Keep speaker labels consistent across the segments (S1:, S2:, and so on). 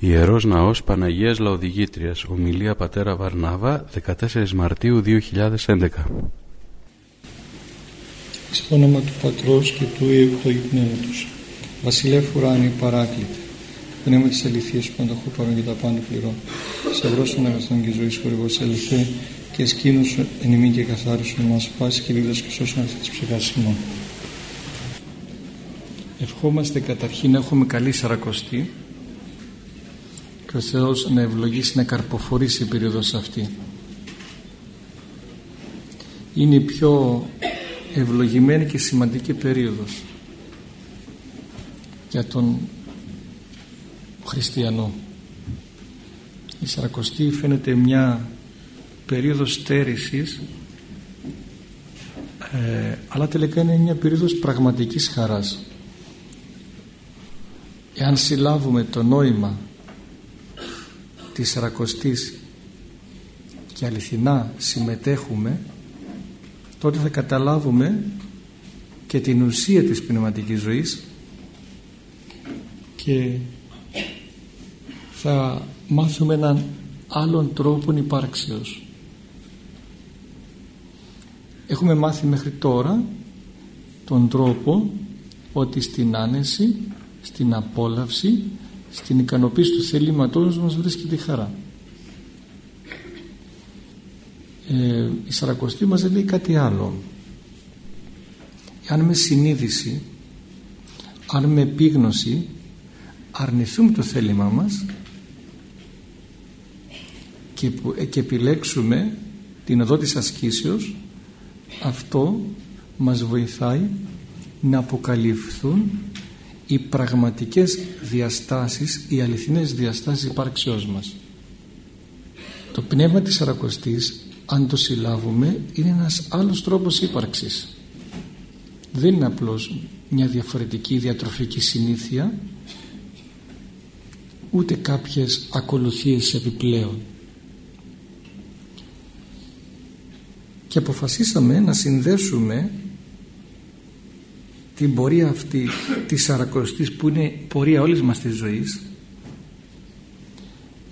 S1: Ιερός Ναός Παναγίας Λαοδηγήτριας Ομιλία Πατέρα Βαρνάβα 14 Μαρτίου 2011
S2: Στο όνομα του Πατρός και του Υιού και του Πνεύματος Βασιλεύ Ουράνη Παράκλητε Πνεύμα της αληθείας που ανταχού παρόν και τα πάντα πληρώ Σευρός των αγαθών και ζωής χορηγός ελθέ και σκήνωσου εν ημί και καθάρισου μας πάσης και δίδας και σώσον αυτή της ψυχάς ημών. Ευχόμαστε καταρχήν να έχουμε καλή σαρακοστή και ο Θεός να ευλογήσει να καρποφορήσει η περίοδος αυτή. Είναι η πιο ευλογημένη και σημαντική περίοδος για τον χριστιανό. Η Σαρακοστή φαίνεται μια περίοδος στέρησης ε, αλλά τελικά είναι μια περίοδος πραγματικής χαράς. Εάν συλλάβουμε το νόημα της Σαρακοστής και αληθινά συμμετέχουμε τότε θα καταλάβουμε και την ουσία της πνευματικής ζωής και θα μάθουμε έναν άλλον τρόπο υπάρξεως. Έχουμε μάθει μέχρι τώρα τον τρόπο ότι στην άνεση στην απόλαυση στην ικανοποίηση του θελήματός μας βρίσκεται η χαρά. Ε, η Σαρακοστή μας δεν λέει κάτι άλλο. Αν με συνείδηση αν με επίγνωση αρνηθούμε το θέλημά μας και, ε, και επιλέξουμε την οδό της ασκήσεως αυτό μας βοηθάει να αποκαλυφθούν οι πραγματικές διαστάσεις, οι αληθινές διαστάσεις υπάρξεώς μας. Το πνεύμα της Σαρακοστής, αν το συλλάβουμε, είναι ένας άλλος τρόπος ύπαρξης. Δεν είναι απλώς μια διαφορετική διατροφική συνήθεια, ούτε κάποιες ακολουθίες επιπλέον. Και αποφασίσαμε να συνδέσουμε την πορεία αυτή της Σαρακοστής που είναι πορεία όλης μας της ζωής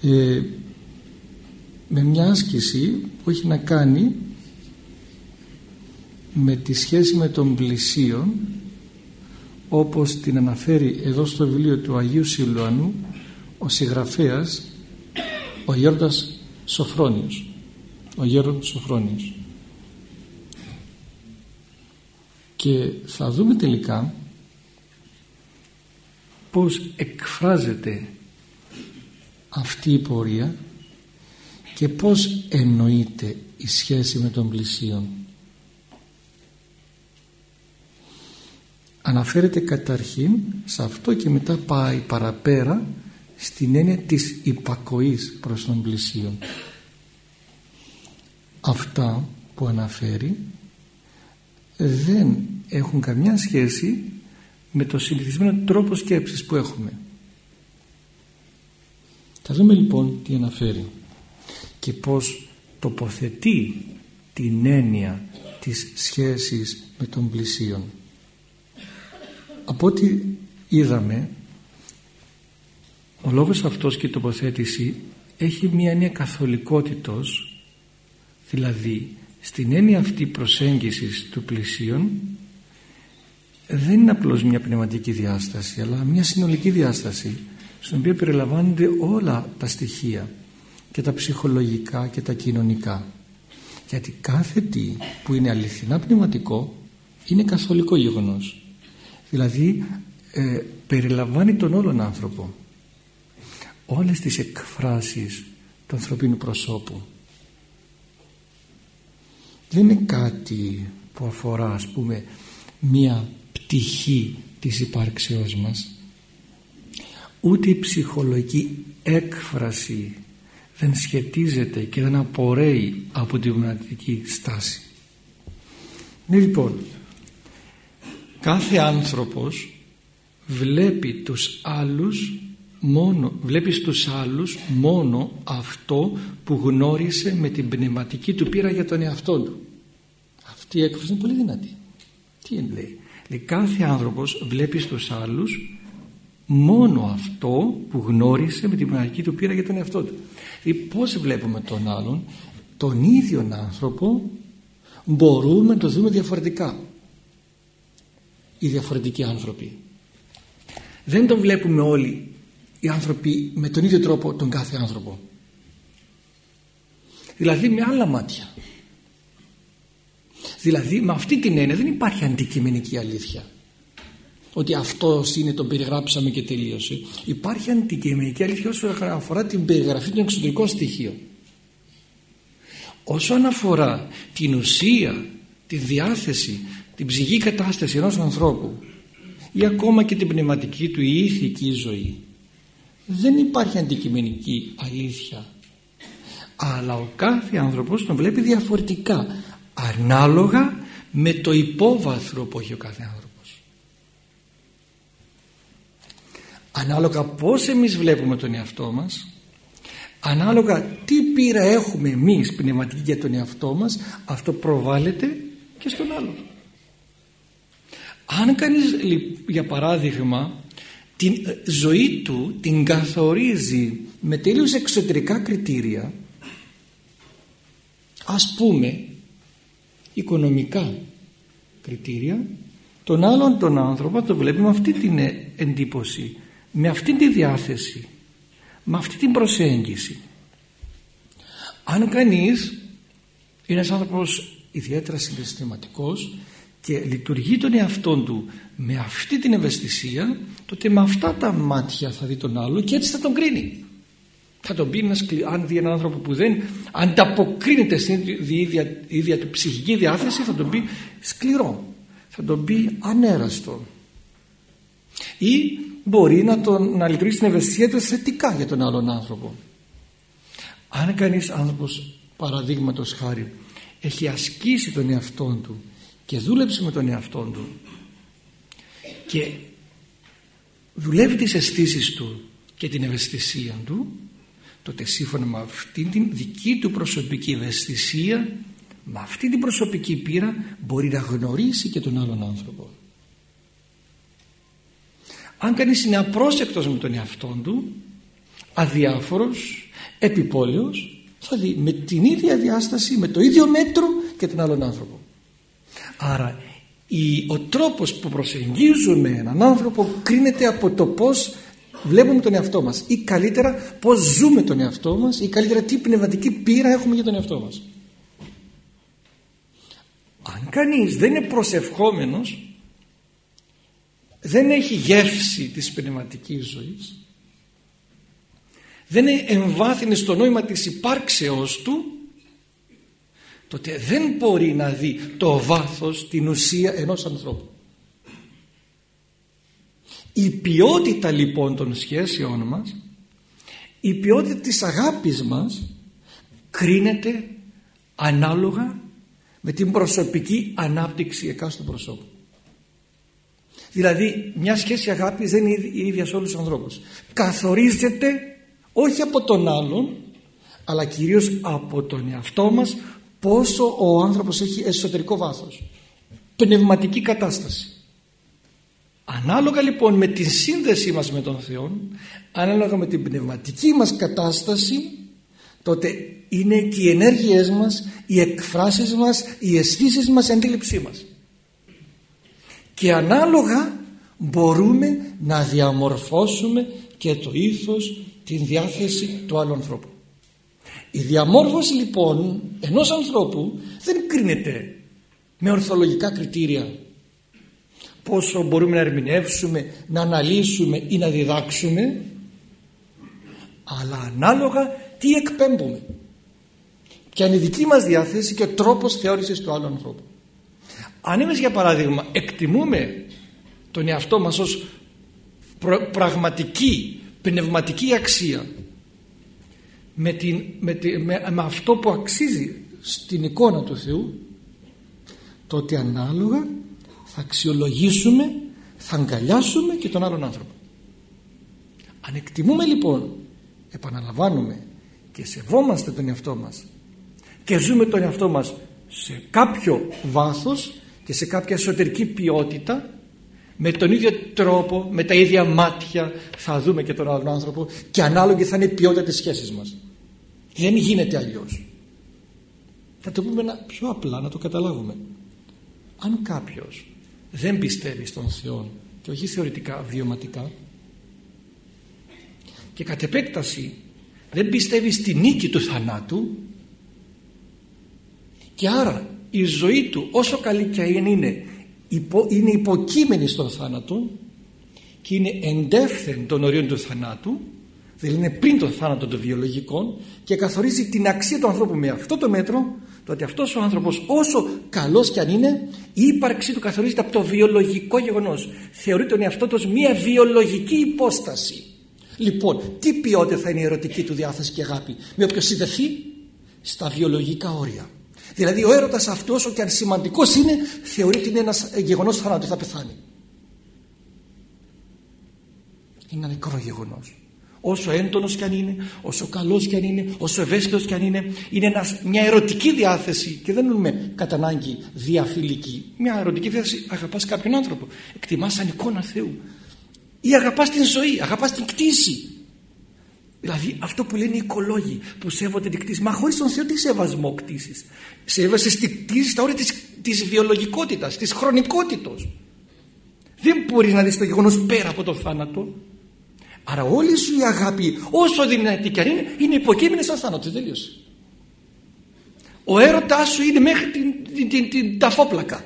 S2: ε, με μια άσκηση που έχει να κάνει με τη σχέση με τον πλησίον όπως την αναφέρει εδώ στο βιβλίο του Αγίου Σιλουανού ο συγγραφέας ο Γέροντας Σοφρόνιος. Ο Γέροντας Σοφρόνιος και θα δούμε τελικά πως εκφράζεται αυτή η πορεία και πως εννοείται η σχέση με τον πλησίον. Αναφέρεται καταρχήν σε αυτό και μετά πάει παραπέρα στην έννοια της υπακοής προς τον πλησίον. Αυτά που αναφέρει δεν έχουν καμιά σχέση με το συνηθισμένο τρόπο σκέψης που έχουμε. Θα δούμε λοιπόν τι αναφέρει και πως τοποθετεί την έννοια της σχέσης με τον πλησίον. Από ό,τι είδαμε ο λόγος αυτός και η τοποθέτηση έχει μια έννοια καθολικότητος δηλαδή στην έννοια αυτή προσέγγισης του πλησίον δεν είναι απλώς μια πνευματική διάσταση αλλά μια συνολική διάσταση στην οποία περιλαμβάνονται όλα τα στοιχεία και τα ψυχολογικά και τα κοινωνικά. Γιατί κάθε τι που είναι αληθινά πνευματικό είναι καθολικό γεγονός. Δηλαδή ε, περιλαμβάνει τον όλον άνθρωπο. Όλες τις εκφράσεις του ανθρωπίνου προσώπου δεν είναι κάτι που αφορά ας πούμε μία πτυχή της υπάρξεώς μας ούτε η ψυχολογική έκφραση δεν σχετίζεται και δεν απορρέει από την πνευματική στάση. Ναι λοιπόν, κάθε άνθρωπος βλέπει τους άλλους μόνο, βλέπεις στους άλλους μόνο αυτό που γνώρισε με την πνευματική του πείρα για τον εαυτό του. Αυτή η έκφραση είναι πολύ δυνατή. Τι λέει. λέει κάθε άνθρωπος βλέπεις στους άλλους μόνο αυτό που γνώρισε με την πνευματική του πείρα για τον εαυτό του. Δηλαδή πώς βλέπουμε τον άλλον, τον ίδιο άνθρωπο μπορούμε να το δούμε διαφορετικά. Οι διαφορετικοί άνθρωποι. Δεν τον βλέπουμε όλοι οι άνθρωποι με τον ίδιο τρόπο τον κάθε άνθρωπο. Δηλαδή με άλλα μάτια. Δηλαδή με αυτή την έννοια δεν υπάρχει αντικειμενική αλήθεια. Ότι αυτός είναι το περιγράψαμε και τελείωσε. Υπάρχει αντικειμενική αλήθεια όσον αφορά την περιγραφή των εξωτερικών στοιχείων. Όσον αφορά την ουσία, τη διάθεση, την ψυχική κατάσταση ενός ανθρώπου ή ακόμα και την πνευματική του ή ηθική ζωή δεν υπάρχει αντικειμενική αλήθεια. Αλλά ο κάθε άνθρωπος τον βλέπει διαφορετικά ανάλογα με το υπόβαθρο που έχει ο κάθε άνθρωπος. Ανάλογα πως εμείς βλέπουμε τον εαυτό μας ανάλογα τι πείρα έχουμε εμείς πνευματική για τον εαυτό μας αυτό προβάλλεται και στον άλλο αν κανείς για παράδειγμα την ζωή του την καθορίζει με τελείως εξωτερικά κριτήρια ας πούμε οικονομικά κριτήρια τον άλλον τον άνθρωπο το βλέπει με αυτή την εντύπωση με αυτή τη διάθεση με αυτή την προσέγγιση. Αν κανείς είναι ένας άνθρωπος ιδιαίτερα συναισθηματικός και λειτουργεί τον εαυτό του με αυτή την ευαισθησία τότε με αυτά τα μάτια θα δει τον άλλο και έτσι θα τον κρίνει. Θα τον πει αν δει έναν άνθρωπο που δεν ανταποκρίνεται στην ίδια, ίδια του ψυχική διάθεση θα τον πει σκληρό. Θα τον πει ανέραστο. Ή μπορεί να, τον, να λειτουργήσει την ευαισθησία του θετικά για τον άλλον άνθρωπο. Αν κανείς άνθρωπος παραδείγματος χάρη έχει ασκήσει τον εαυτό του και δούλεψε με τον εαυτό του. Και δουλεύει τις αισθήσεις του και την ευαισθησία του. Τότε σύμφωνα με αυτή την δική του προσωπική ευαισθησία με αυτή την προσωπική πείρα μπορεί να γνωρίσει και τον άλλον άνθρωπο. Αν κανείς είναι απρόσεκτος με τον εαυτό του αδιάφορος επιπόλαιος θα δει με την ίδια διάσταση με το ίδιο μέτρο και τον άλλον άνθρωπο άρα η, ο τρόπος που προσεγγίζουμε έναν άνθρωπο κρίνεται από το πως βλέπουμε τον εαυτό μας ή καλύτερα πως ζούμε τον εαυτό μας ή καλύτερα τι πνευματική πείρα έχουμε για τον εαυτό μας. Αν κανείς δεν είναι προσευχόμενος δεν έχει γεύση της πνευματικής ζωής δεν εμβάθυνες στο νόημα της υπάρξεώς του τότε δεν μπορεί να δει το βάθος, την ουσία ενός ανθρώπου. Η ποιότητα λοιπόν των σχέσεών μας, η ποιότητα της αγάπης μας κρίνεται ανάλογα με την προσωπική ανάπτυξη εκάστοτε προσώπου. Δηλαδή μια σχέση αγάπης δεν είναι η ίδια σε όλους τους ανθρώπους. Καθορίζεται όχι από τον άλλον αλλά κυρίως από τον εαυτό μας πόσο ο άνθρωπος έχει εσωτερικό βάθος. Πνευματική κατάσταση. Ανάλογα λοιπόν με τη σύνδεσή μας με τον Θεό, ανάλογα με την πνευματική μας κατάσταση, τότε είναι και οι ενέργειές μας, οι εκφράσεις μας, οι αισθήσεις μας, η αντίληψή μας. Και ανάλογα μπορούμε να διαμορφώσουμε και το ήθος, την διάθεση του άλλου ανθρώπου. Η διαμόρφωση λοιπόν ενός ανθρώπου δεν κρίνεται με ορθολογικά κριτήρια. Πόσο μπορούμε να ερμηνεύσουμε, να αναλύσουμε ή να διδάξουμε αλλά ανάλογα τι εκπέμπουμε. Ποια είναι η δική μας διάθεση και ο τρόπος θεώρησης του άλλου ανθρώπου. Αν εμείς για παράδειγμα εκτιμούμε τον εαυτό μας ως πραγματική πνευματική αξία με, την, με, με, αυτό που αξίζει στην εικόνα του Θεού τότε ανάλογα θα αξιολογήσουμε θα αγκαλιάσουμε και τον άλλον άνθρωπο αν εκτιμούμε λοιπόν επαναλαμβάνουμε και σεβόμαστε τον εαυτό μας και ζούμε τον εαυτό μας σε κάποιο βάθος και σε κάποια εσωτερική ποιότητα με τον ίδιο τρόπο, με τα ίδια μάτια θα δούμε και τον άλλον άνθρωπο και ανάλογη θα είναι η ποιότητα της σχέσης μας. Δεν γίνεται αλλιώς. Θα το πούμε πιο απλά να το καταλάβουμε. Αν κάποιος δεν πιστεύει στον Θεό και όχι θεωρητικά, βιωματικά και κατ' επέκταση δεν πιστεύει στη νίκη του θανάτου και άρα η ζωή του όσο καλή και αν είναι είναι υποκείμενη στον θάνατο και είναι εντεύθεν των ορίων του θανάτου δηλαδή είναι πριν τον θάνατο των βιολογικών και καθορίζει την αξία του ανθρώπου. Με αυτό το μέτρο το ότι αυτός ο άνθρωπος όσο καλός κι αν είναι η ύπαρξή του καθορίζεται από το βιολογικό γεγονός. Θεωρείται τον εαυτό τους μια βιολογική υπόσταση. Λοιπόν τι ποιότητα θα είναι η ερωτική του διάθεση και αγάπη; Με όποιος συνδεθεί στα βιολογικά όρια. Δηλαδή ο έρωτας αυτός όσο και αν σημαντικός είναι θεωρείται ότι είναι ένας γεγονός θανάτου θα πεθάνει. Είναι ένα μικρό γεγονός όσο έντονος κι αν είναι, όσο καλός κι αν είναι, όσο ευαίσθητος κι αν είναι, είναι μια ερωτική διάθεση και δεν είναι κατά ανάγκη διαφιλική. Μια ερωτική διάθεση, αγαπάς κάποιον άνθρωπο, εκτιμάς σαν εικόνα Θεού ή αγαπάς την ζωή, αγαπάς την κτήση. Δηλαδή αυτό που λένε οι οικολόγοι που σέβονται την κτήση. Μα χωρίς τον Θεό τι σεβασμό κτήσης. Σέβασαι στη κτήση στα όρια της, της βιολογικότητας, της χρονικότητος. Δεν μπορείς να δεις το γεγονός πέρα από το θάνατο. Άρα όλη σου η αγάπη όσο δυνατή και αν είναι είναι υποκείμενη στον θάνατο. Τελείωσε. Ο έρωτάς σου είναι μέχρι την, την, την, την ταφόπλακα.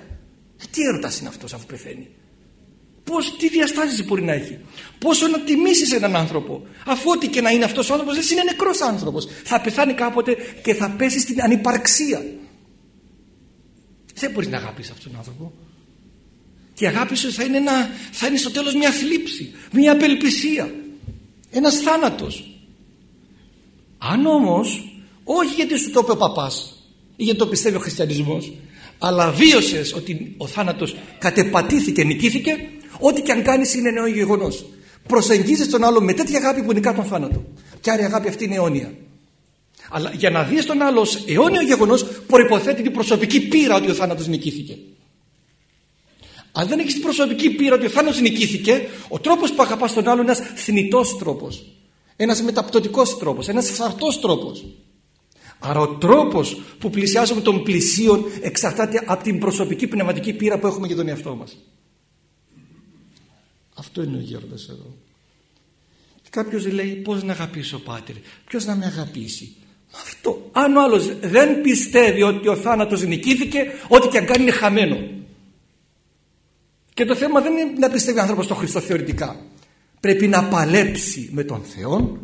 S2: Ε, τι έρωτας είναι αυτός αφού πεθαίνει; Πώς, τι διαστάσεις μπορεί να έχει; Πόσο να τιμήσεις έναν άνθρωπο; Αφού ό,τι και να είναι αυτός ο άνθρωπος δεν είναι νεκρός άνθρωπος. Θα πεθάνει κάποτε και θα πέσει στην ανυπαρξία. Δεν μπορείς να αγαπήσεις αυτόν τον άνθρωπο. Και η αγάπη σου θα είναι, ένα, θα είναι στο τέλος μια θλίψη, μια απελπισία ένας θάνατος. Αν όμως όχι γιατί σου το είπε ο παπάς ή γιατί το πιστεύει ο χριστιανισμός αλλά βίωσες ότι ο θάνατος κατεπατήθηκε, νικήθηκε ό,τι και αν κάνεις είναι νέο γεγονός. Προσεγγίζεις τον άλλο με τέτοια αγάπη που νικά τον θάνατο. Και άρα η αγάπη αυτή είναι αιώνια. Αλλά για να δεις τον άλλο ως αιώνιο γεγονός προϋποθέτει την προσωπική πείρα ότι ο θάνατος νικήθηκε αν δεν έχεις την προσωπική πείρα ότι ο θάνατος νικήθηκε, ο τρόπος που αγαπάς τον άλλο είναι ένας θνητός τρόπος. Ένας μεταπτωτικός τρόπος, ένας φθαρτός τρόπος. Άρα ο τρόπος που πλησιάζουμε τον πλησίον εξαρτάται από την προσωπική πνευματική πείρα που έχουμε για τον εαυτό μας. Αυτό είναι ο γέροντας εδώ. Κάποιος λέει πώς να αγαπήσω πάτερ, ποιος να με αγαπήσει; Αυτό. Αν ο άλλος δεν πιστεύει ότι ο θάνατος νικήθηκε, ό,τι και αν κάνει είναι χαμένο. Και το θέμα δεν είναι να πιστεύει ο άνθρωπος στον Χριστό θεωρητικά. Πρέπει να παλέψει με τον Θεό,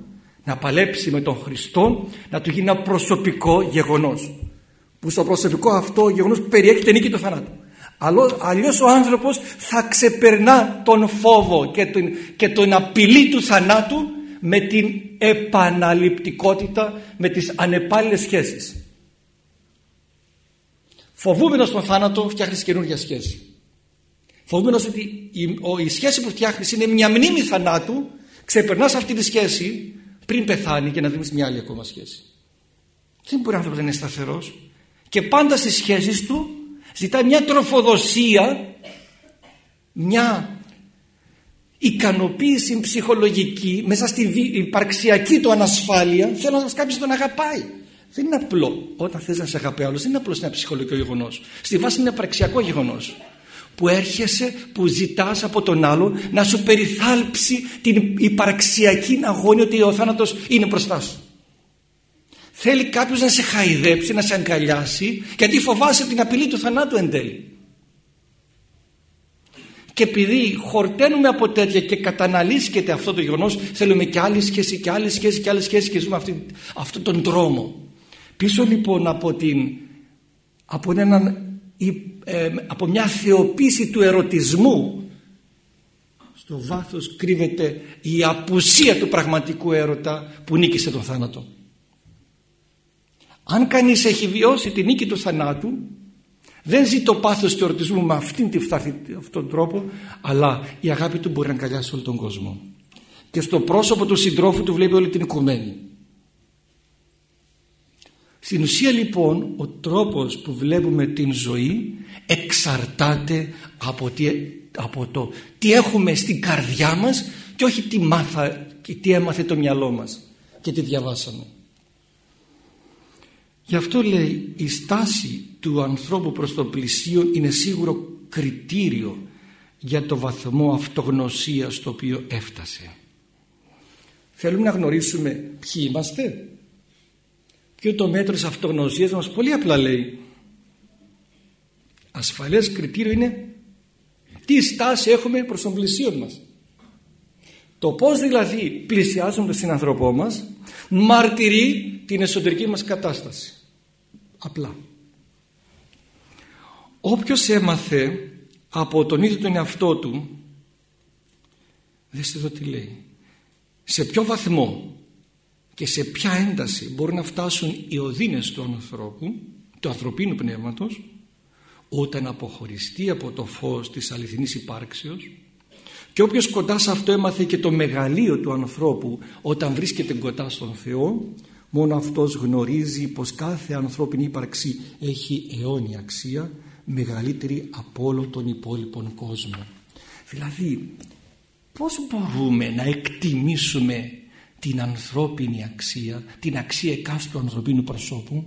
S2: να παλέψει με τον Χριστό, να του γίνει ένα προσωπικό γεγονός. Που στο προσωπικό αυτό γεγονός περιέχει την νίκη του θανάτου. Αλλιώς ο άνθρωπος θα ξεπερνά τον φόβο και τον, και τον απειλή του θανάτου με την επαναληπτικότητα, με τις ανεπάλληλες σχέσεις. Φοβούμενος τον θάνατο φτιάχνεις καινούργια σχέση. Φοβούμενος ότι η, η σχέση που φτιάχνεις είναι μια μνήμη θανάτου ξεπερνάς αυτή τη σχέση πριν πεθάνει και να δεις μια άλλη ακόμα σχέση. Δεν μπορεί ο άνθρωπος να είναι σταθερός. Και πάντα στις σχέσεις του ζητά μια τροφοδοσία μια ικανοποίηση ψυχολογική μέσα στη υπαρξιακή του ανασφάλεια θέλω να κάποιος τον αγαπάει. Δεν είναι απλό. Όταν θες να σε αγαπάει άλλος δεν είναι απλός ένα ψυχολογικό γεγονός. Στη βάση είναι υπαρξιακό γεγονός που έρχεσαι, που ζητάς από τον άλλο να σου περιθάλψει την υπαρξιακή αγώνια ότι ο θάνατος είναι μπροστά σου. Θέλει κάποιος να σε χαϊδέψει, να σε αγκαλιάσει γιατί φοβάσαι την απειλή του θανάτου εν τέλει. Και επειδή χορταίνουμε από τέτοια και καταναλύσκεται αυτό το γεγονός θέλουμε και άλλη σχέση και άλλη σχέση και άλλη σχέση και ζούμε αυτή, αυτόν τον δρόμο. Πίσω λοιπόν από, την, από έναν ε, από μια θεοποίηση του ερωτισμού στο βάθος κρύβεται η απουσία του πραγματικού έρωτα που νίκησε τον θάνατο. Αν κανείς έχει βιώσει τη νίκη του θανάτου δεν ζει το πάθος του ερωτισμού με αυτήν την αυτόν τον τρόπο αλλά η αγάπη του μπορεί να αγκαλιάσει όλο τον κόσμο. Και στο πρόσωπο του συντρόφου του βλέπει όλη την οικουμένη. Στην ουσία λοιπόν ο τρόπος που βλέπουμε την ζωή εξαρτάται από τι από το τι έχουμε στην καρδιά μας και όχι τι, μάθα, και τι έμαθε το μυαλό μας και τι διαβάσαμε. Γι' αυτό λέει η στάση του ανθρώπου προς το πλησίο είναι σίγουρο κριτήριο για το βαθμό αυτογνωσίας στο οποίο έφτασε. Θέλουμε να γνωρίσουμε ποιοι είμαστε; Και το μέτρο της αυτογνωσίας μας πολύ απλά λέει ασφαλές κριτήριο είναι τι στάση έχουμε προς τον πλησίο μας. Το πώς δηλαδή πλησιάζουμε τον συνανθρωπό μας μαρτυρεί την εσωτερική μας κατάσταση. Απλά. Όποιος έμαθε από τον ίδιο τον εαυτό του δέστε εδώ τι λέει σε ποιο βαθμό και σε ποια ένταση μπορούν να φτάσουν οι οδύνες του ανθρώπου του ανθρωπίνου πνεύματος όταν αποχωριστεί από το φως της αληθινής υπάρξεως; Και όποιος κοντά σε αυτό έμαθε και το μεγαλείο του ανθρώπου όταν βρίσκεται κοντά στον Θεό μόνο αυτός γνωρίζει πως κάθε ανθρώπινη ύπαρξη έχει αιώνια αξία μεγαλύτερη από όλο τον υπόλοιπον κόσμο. Δηλαδή πώς μπορούμε να εκτιμήσουμε την ανθρώπινη αξία, την αξία εκάστου ανθρωπίνου προσώπου.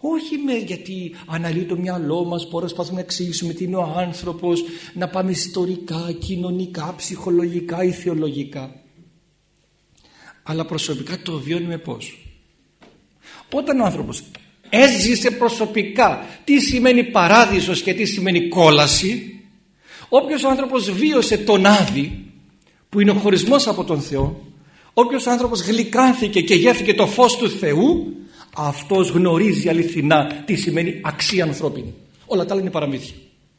S2: Όχι με γιατί αναλύει το μυαλό μας προσπαθούμε να εξηγήσουμε τι είναι ο άνθρωπος να πάμε ιστορικά, κοινωνικά, ψυχολογικά ή θεολογικά αλλά προσωπικά το βιώνουμε πώς; Όταν ο άνθρωπος έζησε προσωπικά τι σημαίνει παράδεισος και τι σημαίνει κόλαση όποιος άνθρωπος βίωσε τον Άδη που είναι ο χωρισμός από τον Θεό όποιος άνθρωπος γλυκάνθηκε και γεύθηκε το φως του Θεού αυτός γνωρίζει αληθινά τι σημαίνει αξία ανθρώπινη. Όλα τα άλλα είναι παραμύθια.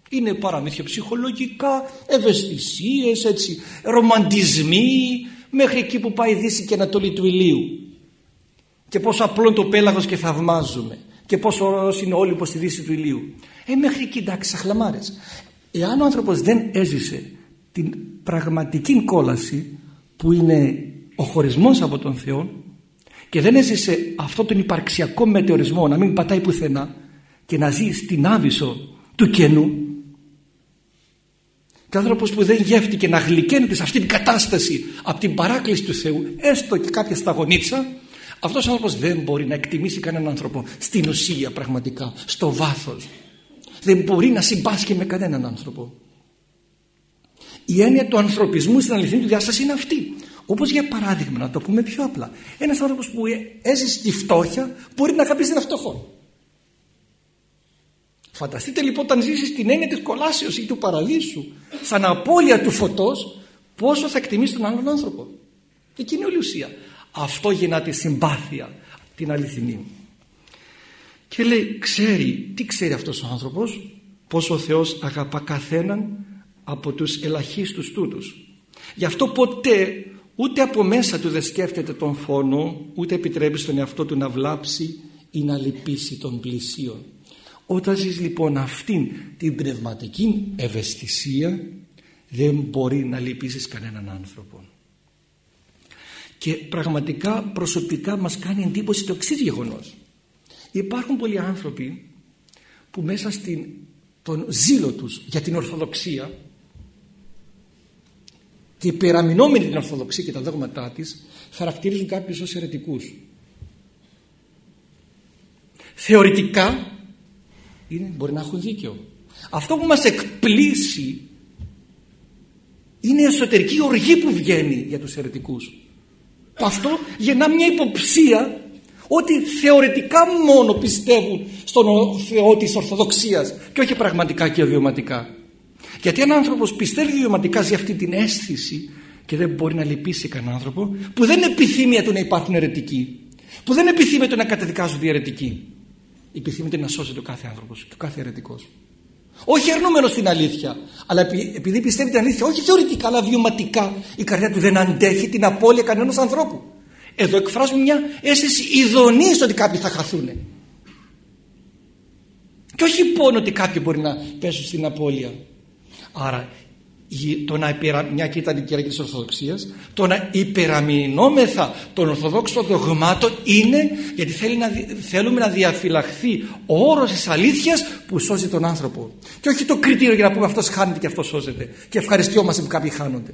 S2: Είναι παραμύθια ψυχολογικά ευαισθησίες έτσι ρομαντισμοί μέχρι εκεί που πάει η Δύση και Ανατολή του ηλίου. Και πόσο απλό το πέλαγος και θαυμάζουμε. Και πόσο ωραίος είναι όλοι στη Δύση του ηλίου. Ε μέχρι εκεί εντάξει σαχλαμάρες εάν ο άνθρωπος δεν έζησε την πραγματική κόλαση που είναι ο χωρισμός από τον Θεό και δεν έζησε αυτό τον υπαρξιακό μετεωρισμό να μην πατάει πουθενά και να ζει στην άβυσο του κενού. Και άνθρωπος που δεν γεύτηκε να γλυκαίνεται σε αυτή την κατάσταση από την παράκληση του Θεού έστω και κάποια σταγονίτσα αυτός ο άνθρωπος δεν μπορεί να εκτιμήσει κανέναν άνθρωπο στην ουσία πραγματικά, στο βάθος. Δεν μπορεί να συμπάσχει με κανέναν άνθρωπο. Η έννοια του ανθρωπισμού στην αληθινή του διάσταση είναι αυτή όπως για παράδειγμα να το πούμε πιο απλά ένας άνθρωπος που έζησε τη φτώχεια μπορεί να αγαπήσει ένα φτωχό Φανταστείτε λοιπόν όταν ζήσεις την έννοια της κολάσεως ή του παραδείσου σαν απώλεια του φωτός πόσο θα εκτιμήσει τον άλλον άνθρωπο. Εκεί είναι όλη η ουσία. Αυτό γεννά τη συμπάθεια την αληθινή. Και λέει ξέρει, τι ξέρει αυτός ο άνθρωπος πόσο ο Θεός αγαπά καθέναν από τους ελαχίστους τούτους. Γι' αυτό ποτέ ούτε από μέσα του δεν σκέφτεται τον φόνο ούτε επιτρέπει στον εαυτό του να βλάψει ή να λυπήσει τον πλησίον. Όταν ζεις λοιπόν αυτήν την πνευματική ευαισθησία δεν μπορεί να λυπήσεις κανέναν άνθρωπο. Και πραγματικά προσωπικά μας κάνει εντύπωση το εξής γεγονός. Υπάρχουν πολλοί άνθρωποι που μέσα στην τον ζήλο τους για την Ορθοδοξία και υπεραμεινόμενοι την Ορθοδοξία και τα δόγματά της χαρακτηρίζουν κάποιους ως αιρετικούς. Θεωρητικά είναι, μπορεί να έχουν δίκιο. Αυτό που μας εκπλήσει είναι η εσωτερική οργή που βγαίνει για τους αιρετικούς. Αυτό γεννά μια υποψία ότι θεωρητικά μόνο πιστεύουν στον Θεό της Ορθοδοξίας και όχι πραγματικά και βιωματικά. Γιατί ένα άνθρωπος πιστεύει βιωματικά σε αυτή την αίσθηση και δεν μπορεί να λυπήσει κανέναν άνθρωπο που δεν επιθυμεί του να υπάρχουν αιρετικοί που δεν επιθυμεί να καταδικάζονται οι αιρετικοί επιθυμείται να σώζεται ο κάθε άνθρωπος και ο κάθε αιρετικός. Όχι αρνούμενος στην αλήθεια αλλά επειδή πιστεύει την αλήθεια όχι θεωρητικά αλλά βιωματικά η καρδιά του δεν αντέχει την απώλεια κανένας ανθρώπου. Εδώ εκφράζουμε μια αίσθηση ειδονής ότι κάποιοι θα χαθούν και όχι πόνο ότι κάποιοι μπορεί να πέσουν στην απώλεια άρα το να υπερα... μια και ήταν η κυριακή της Ορθοδοξίας το να υπεραμεινόμεθα των Ορθοδόξων δογμάτων είναι γιατί θέλει να, θέλουμε να διαφυλαχθεί ο όρος της αλήθειας που σώζει τον άνθρωπο. Και όχι το κριτήριο για να πούμε αυτός χάνεται και αυτός σώζεται και ευχαριστιόμαστε που κάποιοι χάνονται.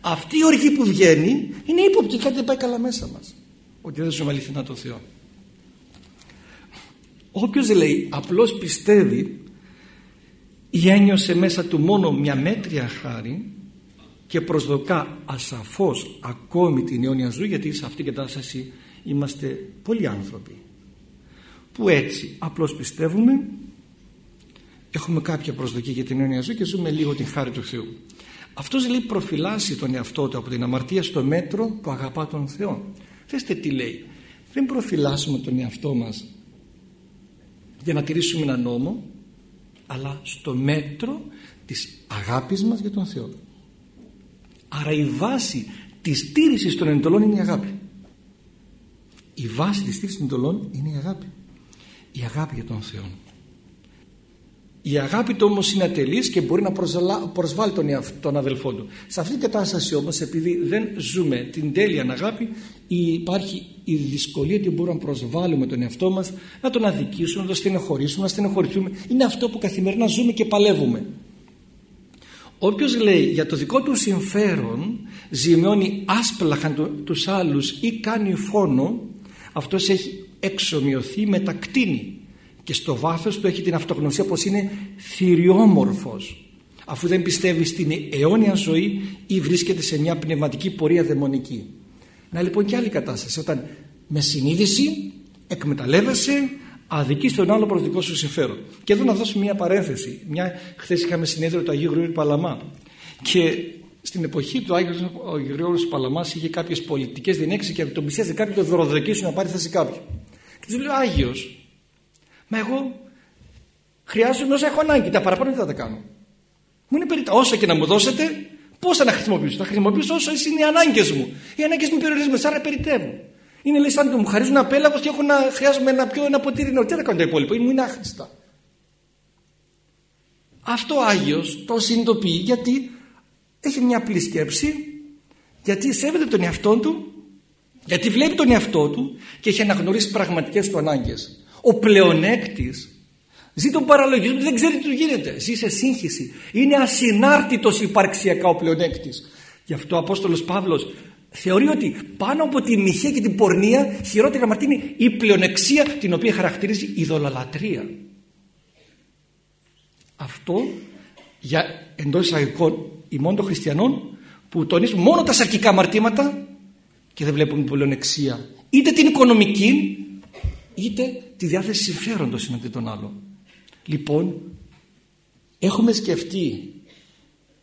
S2: Αυτή η οργή που βγαίνει είναι ύποπτη κάτι δεν πάει καλά μέσα μας. Ότι δεν ζούμε αληθινά το Θεό. Όποιος λέει απλώς πιστεύει ή ένιωσε μέσα του μόνο μια μέτρια χάρη και προσδοκά ασαφώς ακόμη την αιώνια ζωή γιατί σε αυτήν την κατάσταση είμαστε πολλοί άνθρωποι που έτσι απλώς πιστεύουμε έχουμε κάποια προσδοκία για την αιώνια ζωή και ζούμε λίγο την χάρη του Θεού. Αυτός λέει προφυλάσσει τον εαυτό του από την αμαρτία στο μέτρο που αγαπά τον Θεό. Θέστε τι λέει. Δεν προφυλάσσουμε τον εαυτό μας για να τηρήσουμε ένα νόμο αλλά στο μέτρο της αγάπης μας για τον Θεό. Άρα η βάση της τήρησης των εντολών είναι η αγάπη. Η βάση της τήρησης των εντολών είναι η αγάπη. Η αγάπη για τον Θεό η αγάπη του όμως είναι ατελής και μπορεί να προσβάλλει τον, τον αδελφό του. Σε αυτή την κατάσταση όμως επειδή δεν ζούμε την τέλεια αγάπη υπάρχει η δυσκολία ότι μπορούμε να προσβάλλουμε τον εαυτό μας να τον αδικήσουμε, να τον στενοχωρήσουμε, να στενοχωρηθούμε. Είναι αυτό που καθημερινά ζούμε και παλεύουμε. Όποιος λέει για το δικό του συμφέρον ζημιώνει άσπλαχαν τους άλλους ή κάνει φόνο αυτός έχει εξομοιωθεί με τα κτίνη και στο βάθος του έχει την αυτογνωσία πως είναι θηριόμορφος αφού δεν πιστεύει στην αιώνια ζωή ή βρίσκεται σε μια πνευματική πορεία δαιμονική. Να λοιπόν και άλλη κατάσταση όταν με συνείδηση εκμεταλλεύεσαι αδικείς τον άλλο προς δικό σου συμφέρον. Και εδώ να δώσω μια παρένθεση. Μια, χθες είχαμε συνέδριο του Αγίου Γρηγόρου Παλαμά και στην εποχή του Άγιος Γρηγόρου Παλαμάς είχε κάποιες πολιτικές διενέξεις και τον πλησίαζε κάποιον το δωροδοκίσου να πάρει θέση κάποιον. Και του λέω Άγιος Μα εγώ χρειάζομαι όσα έχω ανάγκη. Τα παραπάνω δεν θα τα κάνω. Μου είναι περίτα. Όσα και να μου δώσετε, πώς θα να χρησιμοποιήσω; Θα χρησιμοποιήσω όσο είναι οι ανάγκες μου. Οι ανάγκες μου περιορίζονται, άρα περιτεύω. Είναι λέει σαν το μου χαρίζουν ένα πέλαγο και έχω να χρειάζομαι να πιω ένα ποτήρι νερό. Τι θα κάνω τα υπόλοιπα, μου είναι άχρηστα. Αυτό ο Άγιος το συνειδητοποιεί γιατί έχει μια απλή σκέψη, γιατί σέβεται τον εαυτό του, γιατί βλέπει τον εαυτό του και έχει αναγνωρίσει πραγματικές του ανάγκες ο πλεονέκτης ζει τον παραλογισμό δεν ξέρει τι του γίνεται. Ζει σε σύγχυση. Είναι ασυνάρτητος υπαρξιακά ο πλεονέκτης. Γι' αυτό ο Απόστολος Παύλος θεωρεί ότι πάνω από τη μοιχεία και την πορνεία χειρότερη αμαρτία είναι η πλεονεξία την οποία χαρακτηρίζει η δολολατρία αυτό για εντός εισαγωγικών ημών των χριστιανών που τονίζουν μόνο τα σαρκικά αμαρτήματα και δεν βλέπουν πλεονεξία. Είτε την οικονομική είτε τη διάθεση συμφέροντος εναντί των άλλων. Λοιπόν, έχουμε σκεφτεί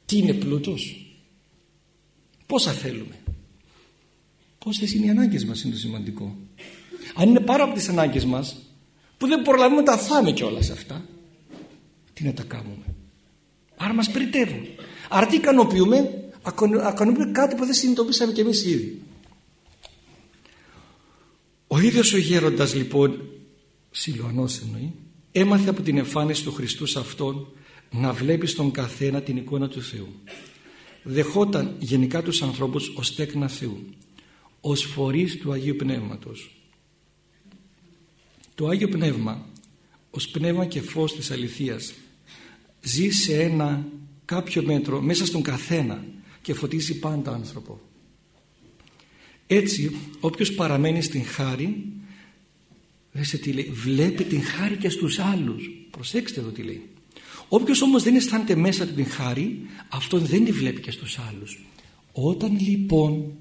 S2: τι είναι πλούτος, πόσα θέλουμε, πόσες είναι οι ανάγκες μας είναι το σημαντικό. Αν είναι πάρα από τις ανάγκες μας, που δεν προλαβαίνουμε να τα φάμε κιόλας αυτά, τι να τα κάνουμε. Άρα μας περιτεύουν. Άρα τι ικανοποιούμε, ικανοποιούμε κάτι που δεν συνειδητοποιήσαμε κι εμείς ήδη. Ο ίδιος ο γέροντας λοιπόν Σιλουανός εννοεί. έμαθε από την εμφάνιση του Χριστού σε αυτόν να βλέπει στον καθένα την εικόνα του Θεού. Δεχόταν γενικά τους ανθρώπους ως τέκνα Θεού ως φορείς του Αγίου Πνεύματος. Το Άγιο Πνεύμα ως πνεύμα και φως της αληθείας ζει σε ένα κάποιο μέτρο μέσα στον καθένα και φωτίζει πάντα άνθρωπο έτσι όποιος παραμένει στην χάρη Δέστε τι λέει, βλέπει την χάρη και στους άλλους. Προσέξτε εδώ τι λέει. Όποιος όμως δεν αισθάνεται μέσα του την χάρη, αυτόν δεν τη βλέπει και στους άλλους. Όταν λοιπόν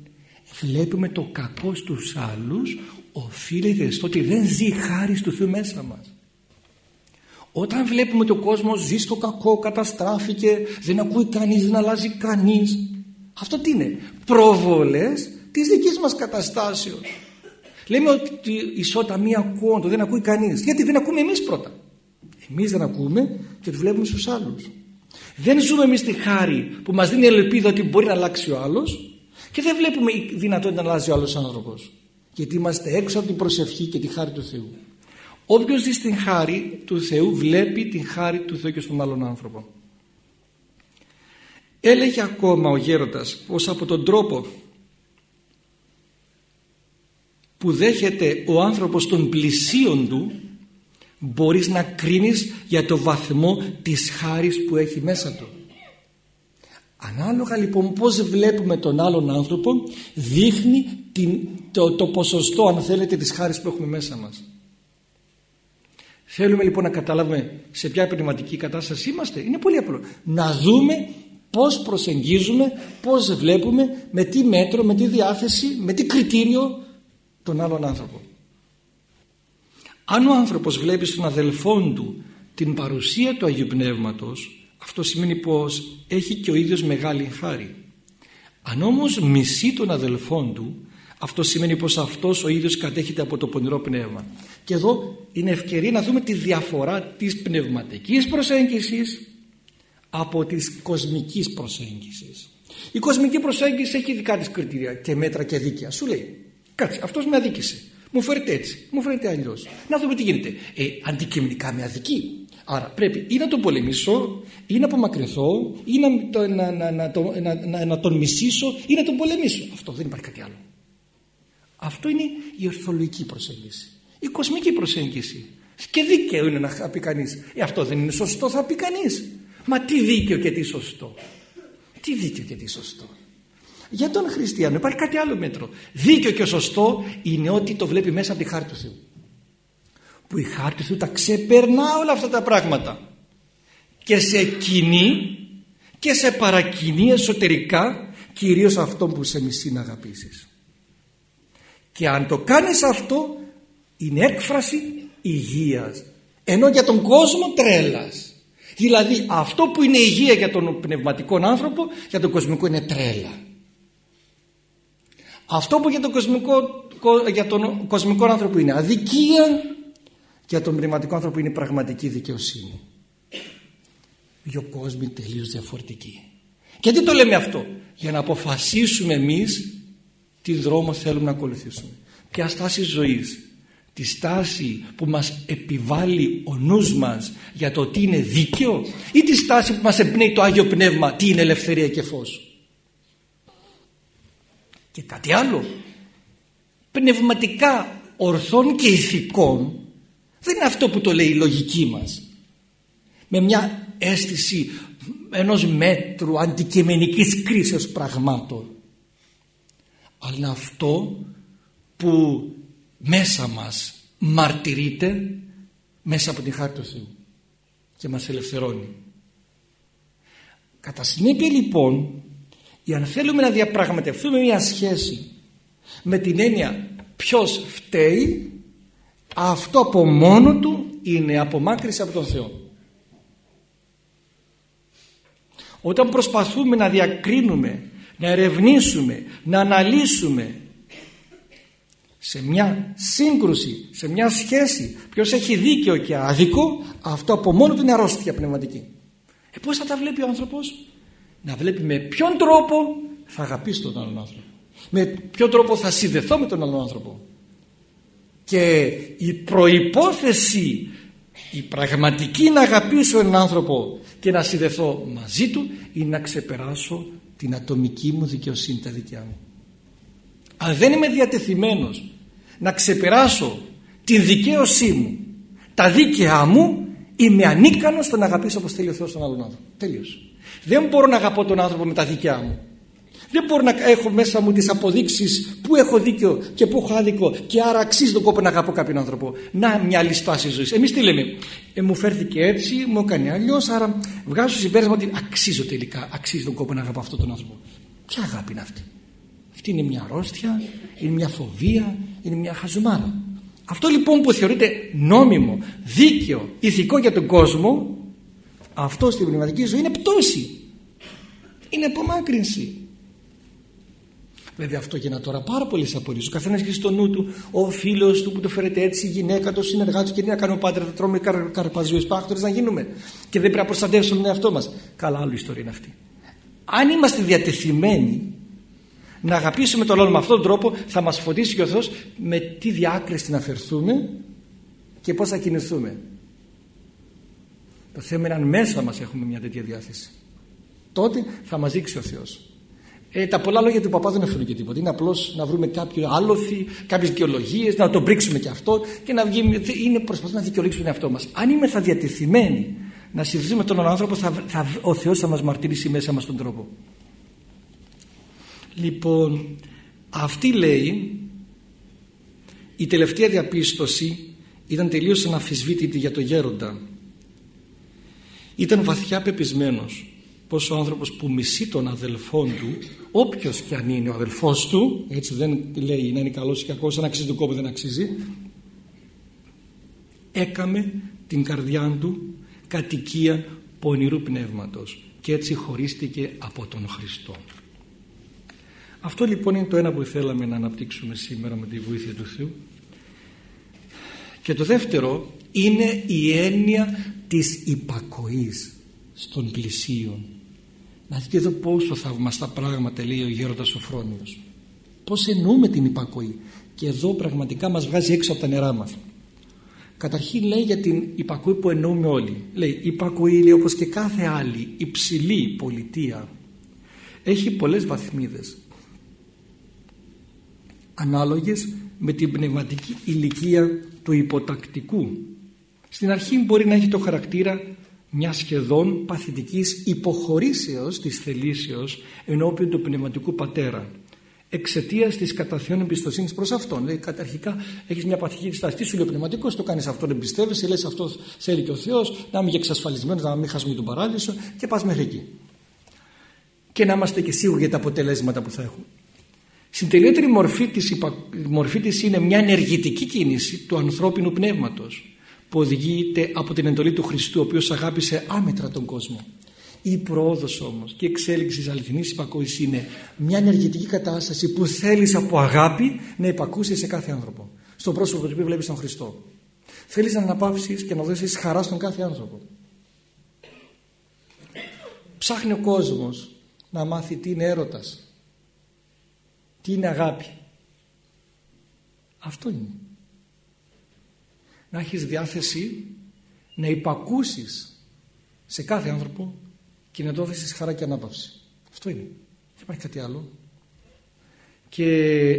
S2: βλέπουμε το κακό στους άλλους, οφείλεται στο ότι δεν ζει χάρη του Θεού μέσα μας. Όταν βλέπουμε ότι ο κόσμος ζει στο κακό, καταστράφηκε, δεν ακούει κανείς, δεν αλλάζει κανείς. Αυτό τι είναι, προβολές της δικής μας καταστάσεως. Λέμε ότι ισότα μία ακούω, δεν ακούει κανείς. Γιατί δεν ακούμε εμείς πρώτα. Εμείς δεν ακούμε και το βλέπουμε στους άλλους. Δεν ζούμε εμείς τη χάρη που μας δίνει ελπίδα ότι μπορεί να αλλάξει ο άλλος και δεν βλέπουμε η δυνατότητα να αλλάζει ο άλλος άνθρωπος. Γιατί είμαστε έξω από την προσευχή και τη χάρη του Θεού. Όποιος ζει στην χάρη του Θεού βλέπει την χάρη του Θεού και στον άλλον άνθρωπο. έλεγε ακόμα ο γέροντας πως από τον τρόπο που δέχεται ο άνθρωπος των πλησίων του μπορείς να κρίνεις για το βαθμό της χάρης που έχει μέσα του. Ανάλογα λοιπόν πώς βλέπουμε τον άλλον άνθρωπο δείχνει την, το, το ποσοστό αν θέλετε της χάρης που έχουμε μέσα μας. Θέλουμε λοιπόν να καταλάβουμε σε ποια πνευματική κατάσταση είμαστε. Είναι πολύ απλό. Να δούμε πώς προσεγγίζουμε, πώς βλέπουμε, με τι μέτρο, με τι διάθεση, με τι κριτήριο τον άλλον άνθρωπο. Αν ο άνθρωπος βλέπει στον αδελφόν του την παρουσία του Αγίου Πνεύματος αυτό σημαίνει πως έχει και ο ίδιος μεγάλη χάρη. Αν όμως μισεί τον αδελφόν του αυτό σημαίνει πως αυτός ο ίδιος κατέχεται από το πονηρό πνεύμα. Και εδώ είναι ευκαιρία να δούμε τη διαφορά της πνευματικής προσέγγισης από της κοσμικής προσέγγισης. Η κοσμική προσέγγιση έχει δικά της κριτήρια και μέτρα και δίκαια. Σου λέει, κάτσε, αυτός με αδίκησε. Μου φέρετε έτσι, μου φέρετε αλλιώς. Να δούμε τι γίνεται. Ε, αντικειμενικά με αδική. Άρα πρέπει ή να τον πολεμήσω, ή να απομακρυνθώ, ή να, να, να, να, να, να τον μισήσω, ή να τον πολεμήσω. Αυτό δεν υπάρχει κάτι άλλο. Αυτό είναι η ορθολογική προσέγγιση. Η κοσμική προσέγγιση. Και δίκαιο είναι να πει κανείς. Ε, αυτό δεν είναι σωστό, θα πει κανείς. Μα τι δίκαιο και τι σωστό. Τι δίκαιο και τι σωστό. Για τον χριστιανό υπάρχει κάτι άλλο μέτρο. Δίκαιο και σωστό είναι ότι το βλέπει μέσα από τη χάρη του Θεού. Που η χάρη του Θεού τα ξεπερνά όλα αυτά τα πράγματα. Και σε κοινή και σε παρακινεί εσωτερικά κυρίως αυτό που σε μισεί να αγαπήσεις. Και αν το κάνεις αυτό είναι έκφραση υγείας. Ενώ για τον κόσμο τρέλας. Δηλαδή αυτό που είναι υγεία για τον πνευματικό άνθρωπο για τον κοσμικό είναι τρέλα. Αυτό που για τον κοσμικό, για τον κοσμικό άνθρωπο είναι αδικία για τον πνευματικό άνθρωπο είναι πραγματική δικαιοσύνη. Δύο κόσμοι τελείως διαφορετικοί. Και τι το λέμε αυτό; Για να αποφασίσουμε εμείς τι δρόμο θέλουμε να ακολουθήσουμε. Ποια στάση ζωής. Τη στάση που μας επιβάλλει ο νους μας για το τι είναι δίκαιο ή τη στάση που μας εμπνέει το Άγιο Πνεύμα τι είναι ελευθερία και φως. Και κάτι άλλο. Πνευματικά ορθών και ηθικών δεν είναι αυτό που το λέει η λογική μας. Με μια αίσθηση ενός μέτρου αντικειμενικής κρίσεως πραγμάτων αλλά είναι αυτό που μέσα μας μαρτυρείται μέσα από την χάρη του Θεού και μας ελευθερώνει. Κατά συνέπεια λοιπόν αν θέλουμε να διαπραγματευτούμε μια σχέση με την έννοια ποιος φταίει αυτό από μόνο του είναι απομάκρυση από τον Θεό. Όταν προσπαθούμε να διακρίνουμε να ερευνήσουμε, να αναλύσουμε σε μια σύγκρουση, σε μια σχέση ποιος έχει δίκαιο και άδικο αυτό από μόνο του είναι αρρώστια πνευματική. Ε πώς θα τα βλέπει ο άνθρωπος; Να βλέπει με ποιον τρόπο θα αγαπήσει τον άλλον άνθρωπο. Με ποιον τρόπο θα συνδεθώ με τον άλλον άνθρωπο. Και η προϋπόθεση η πραγματική να αγαπήσω έναν άνθρωπο και να συνδεθώ μαζί του είναι να ξεπεράσω την ατομική μου δικαιοσύνη τα δικιά μου. Αν δεν είμαι διατεθειμένος να ξεπεράσω την δικαίωσή μου τα δίκαιά μου είμαι ανίκανος στο να αγαπήσω όπως θέλει ο Θεός τον άλλον άνθρωπο. Τέλειος δεν μπορώ να αγαπώ τον άνθρωπο με τα δικιά μου δεν μπορώ να έχω μέσα μου τις αποδείξεις που έχω δίκιο και που έχω άδικο και άρα αξίζει τον κόπο να αγαπώ κάποιον άνθρωπο. Να μια άλλη στάση ζωής. Εμείς τι λέμε; Ε, μου φέρθηκε έτσι, μου έκανε αλλιώς, άρα βγάζω συμπέρασμα ότι αξίζω τελικά, αξίζει τον κόπο να αγαπώ αυτόν τον άνθρωπο. Ποια αγάπη είναι αυτή; Αυτή είναι μια αρρώστια, είναι μια φοβία, είναι μια χαζουμάρα. Αυτό λοιπόν που θεωρείται νόμιμο, δίκαιο, ηθικό για τον κόσμο, αυτό στην πνευματική ζωή είναι πτώση. Είναι απομάκρυνση. Βέβαια αυτό γίνα τώρα πάρα πολλές απορίες. Ο καθένας έχει στο νου του, ο φίλος του που το φέρεται έτσι, η γυναίκα του, ο συνεργάτης και τι να κάνουμε πάτερ, θα τρώμε καρ, καρπαζιούς πάκτορε να γίνουμε. Και δεν πρέπει να προστατεύσουμε τον εαυτό μας. Καλά, άλλη ιστορία είναι αυτή. Αν είμαστε διατεθειμένοι να αγαπήσουμε τον άλλον με αυτόν τον τρόπο, θα μας φωτίσει και ο Θεός με τι διάκριση να φερθούμε και πώς θα κινηθούμε. Το θέμα είναι αν μέσα μας έχουμε μια τέτοια διάθεση. τότε θα μας δείξει ο Θεός ε, τα πολλά λόγια του παπά δεν έχουν και τίποτα. Είναι απλώς να βρούμε κάποιο άλοθη, κάποιες δικαιολογίες, να τον πρίξουμε και αυτό και να βγει. Είναι προσπαθούμε να δικαιολογήσουμε τον εαυτό μας. Αν είμαι θα διατεθειμένοι να συζητήσουμε με τον άνθρωπο, θα, θα, ο Θεός θα μας μαρτυρήσει μέσα μας τον τρόπο. Λοιπόν, αυτή λέει η τελευταία διαπίστωση ήταν τελείως αναφυσβήτητη για το γέροντα. Ήταν βαθιά πεπισμένος πως ο άνθρωπος που μισεί τον αδελφόν του όποιος και αν είναι ο αδελφός του έτσι δεν λέει να είναι καλός ή κακός αν αξίζει τον κόπο δεν αξίζει έκαμε την καρδιά του κατοικία πονηρού πνεύματος και έτσι χωρίστηκε από τον Χριστό. Αυτό λοιπόν είναι το ένα που θέλαμε να αναπτύξουμε σήμερα με τη βοήθεια του Θεού και το δεύτερο είναι η έννοια της υπακοής στον πλησίον να δείτε εδώ πόσο θαυμαστά πράγματα λέει ο γέροντας Σοφρόνιος. Πώς εννοούμε την υπακοή. Και εδώ πραγματικά μας βγάζει έξω από τα νερά μας. Καταρχήν λέει για την υπακοή που εννοούμε όλοι. Λέει υπακοή λέει όπως και κάθε άλλη υψηλή πολιτεία έχει πολλές βαθμίδες ανάλογες με την πνευματική ηλικία του υποτακτικού. Στην αρχή μπορεί να έχει το χαρακτήρα μιας σχεδόν παθητικής υποχωρήσεως της θελήσεως ενώπιον του πνευματικού πατέρα εξαιτίας της καταθέων εμπιστοσύνης προς αυτόν. Λέει, καταρχικά έχεις μια παθητική στάση. Τι σου λέει ο πνευματικός, το κάνεις αυτό, δεν πιστεύει, λες αυτός θέλει και ο Θεός, να είμαι εξασφαλισμένος, να μην χάσουμε τον παράδεισο και πας μέχρι εκεί. Και να είμαστε και σίγουροι για τα αποτελέσματα που θα έχουν. Στην τελειότερη μορφή της, μορφή της είναι μια ενεργητική κίνηση του ανθρώπινου πνεύματος που οδηγείται από την εντολή του Χριστού ο οποίος αγάπησε άμετρα τον κόσμο. Η πρόοδος όμως και η εξέλιξη της αληθινής υπακοής είναι μια ενεργητική κατάσταση που θέλεις από αγάπη να υπακούσεις σε κάθε άνθρωπο. Στον πρόσωπο του οποίου βλέπεις τον Χριστό. Θέλεις να αναπαύσεις και να δώσεις χαρά στον κάθε άνθρωπο. Ψάχνει ο κόσμος να μάθει τι είναι έρωτας. Τι είναι αγάπη; Αυτό είναι να έχεις διάθεση να υπακούσεις σε κάθε άνθρωπο και να το δώσεις χαρά και ανάπαυση. Αυτό είναι. Δεν υπάρχει κάτι άλλο. Και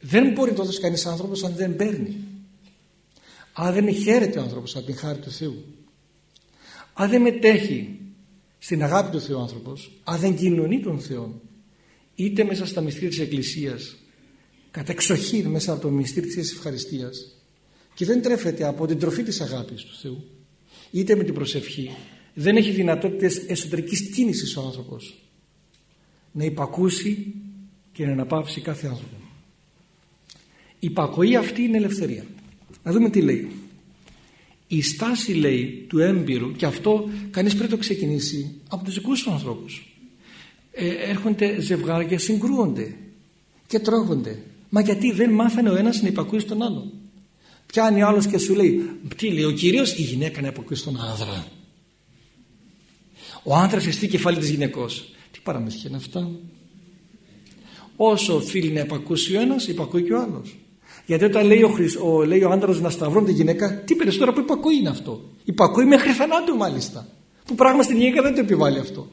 S2: δεν μπορεί να το δώσει κανείς άνθρωπος αν δεν παίρνει. Αν δεν χαίρεται ο άνθρωπος από την χάρη του Θεού. Αν δεν μετέχει στην αγάπη του Θεού άνθρωπος, αν δεν κοινωνεί τον Θεό, είτε μέσα στα μυστήρια της Εκκλησίας, κατά εξοχήν μέσα από το μυστήριο της ευχαριστίας, και δεν τρέφεται από την τροφή της αγάπης του Θεού είτε με την προσευχή δεν έχει δυνατότητες εσωτερικής κίνησης ο άνθρωπος να υπακούσει και να αναπαύσει κάθε άνθρωπο. Η υπακοή αυτή είναι ελευθερία. Να δούμε τι λέει. Η στάση λέει του έμπειρου και αυτό κανείς πρέπει να το ξεκινήσει από τους δικούς του ανθρώπους. ε, έρχονται ζευγάρια συγκρούονται και τρώγονται μα γιατί δεν μάθανε ο ένας να υπακούει στον άλλον; Πιάνει άλλος και σου λέει, τι λέει ο Κύριος, η γυναίκα να υπακούει στον άνδρα. Ο άνδρας εστί κεφάλι της γυναικός. Τι παραμύθια είναι αυτά; Όσο οφείλει να υπακούσει ο ένας, υπακούει και ο άλλος. Γιατί όταν λέει ο, Χρυσ, ο, λέει ο άντρας να σταυρώνει τη γυναίκα, τι περισσότερο που υπακούει είναι αυτό; Υπακούει μέχρι θανάτου μάλιστα. Που πράγμα στην γυναίκα δεν το επιβάλλει αυτό.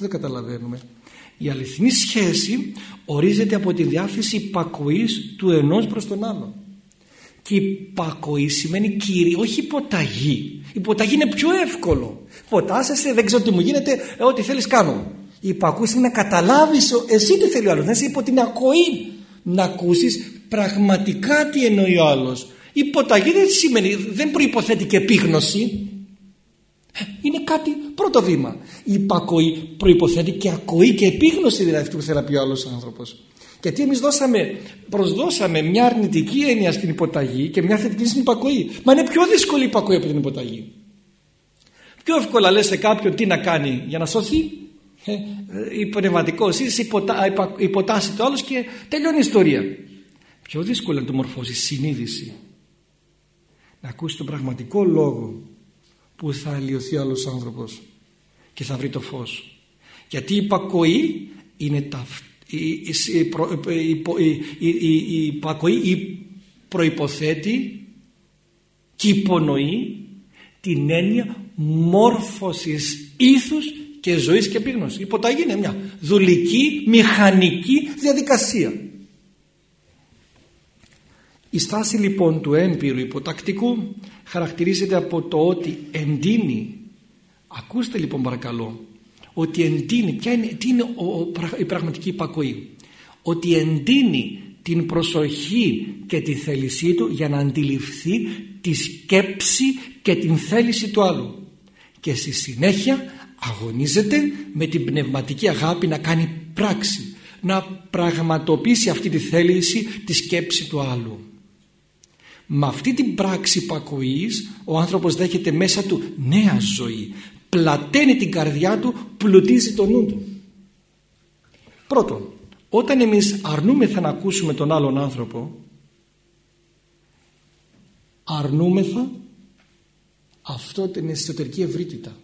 S2: Δεν το καταλαβαίνουμε. Η αληθινή σχέση ορίζεται από τη διάθεση υπακοής του ενός προς τον άλλον. Και υπακοή σημαίνει κύριε, όχι υποταγή. Υποταγή είναι πιο εύκολο. Υποτάσσεσαι, δεν ξέρω τι μου γίνεται, ε, ό,τι θέλεις κάνω. Η υπακοή σημαίνει να καταλάβεις εσύ τι θέλει ο άλλος. Να είσαι υπό την ακοή. Να ακούσεις πραγματικά τι εννοεί ο άλλος. Υποταγή δεν σημαίνει, δεν προϋποθέτει και επίγνωση. Ε, είναι κάτι πρώτο βήμα. Η υπακοή προϋποθέτει και ακοή και επίγνωση δηλαδή αυτού που θέλει να πει ο άλλος άνθρωπος. Γιατί εμείς προσδώσαμε μια αρνητική έννοια στην υποταγή και μια θετική στην υπακοή. Μα είναι πιο δύσκολη η υπακοή από την υποταγή. Πιο εύκολα λες σε κάποιον τι να κάνει για να σωθεί. Ε, η πνευματικό υποτα, υποτάσσει το άλλος και τελειώνει η ιστορία. Πιο δύσκολο να το μορφώσεις συνείδηση. Να ακούσεις τον πραγματικό λόγο που θα αλλοιωθεί ο άλλος άνθρωπος και θα βρει το φως. Γιατί η υπακοή είναι ταυτή η υπακοή προϋποθέτει και υπονοεί την έννοια μόρφωσης ήθους και ζωής και επίγνωσης. Η υποταγή είναι μια δουλική, μηχανική διαδικασία. Η στάση λοιπόν του έμπειρου υποτακτικού χαρακτηρίζεται από το ότι εντείνει. Ακούστε λοιπόν παρακαλώ ότι εντείνει. Ποια είναι, τι είναι η πραγματική υπακοή; Ότι εντείνει την προσοχή και τη θέλησή του για να αντιληφθεί τη σκέψη και την θέληση του άλλου. Και στη συνέχεια αγωνίζεται με την πνευματική αγάπη να κάνει πράξη να πραγματοποιήσει αυτή τη θέληση τη σκέψη του άλλου με αυτή την πράξη υπακοής ο άνθρωπος δέχεται μέσα του νέα ζωή. Πλαταίνει την καρδιά του πλουτίζει το νου του. Πρώτον όταν εμείς αρνούμεθα να ακούσουμε τον άλλον άνθρωπο αρνούμεθα αυτό την εσωτερική ευρύτητα.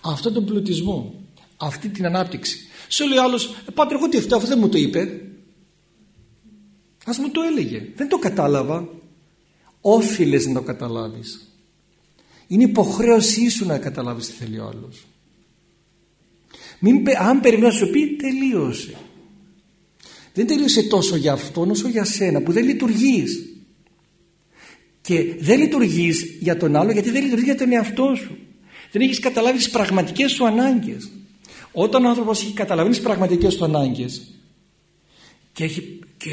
S2: Αυτό τον πλουτισμό αυτή την ανάπτυξη. Σε λέει άλλος «Ε, πάτερ εγώ τι αυτό, αυτό δεν μου το είπε ας μου το έλεγε. Δεν το κατάλαβα. Όφιλες να το καταλάβεις. Είναι υποχρέωσή σου να καταλάβεις τι θέλει ο άλλος. Μην, αν περιμένω να σου πει τελείωσε. Δεν τελείωσε τόσο για αυτόν όσο για σένα που δεν λειτουργείς. Και δεν λειτουργείς για τον άλλο γιατί δεν λειτουργείς για τον εαυτό σου. Δεν έχεις καταλάβει τις πραγματικές σου ανάγκες. Όταν ο άνθρωπος έχει καταλάβει τις πραγματικές του ανάγκες και, έχει, και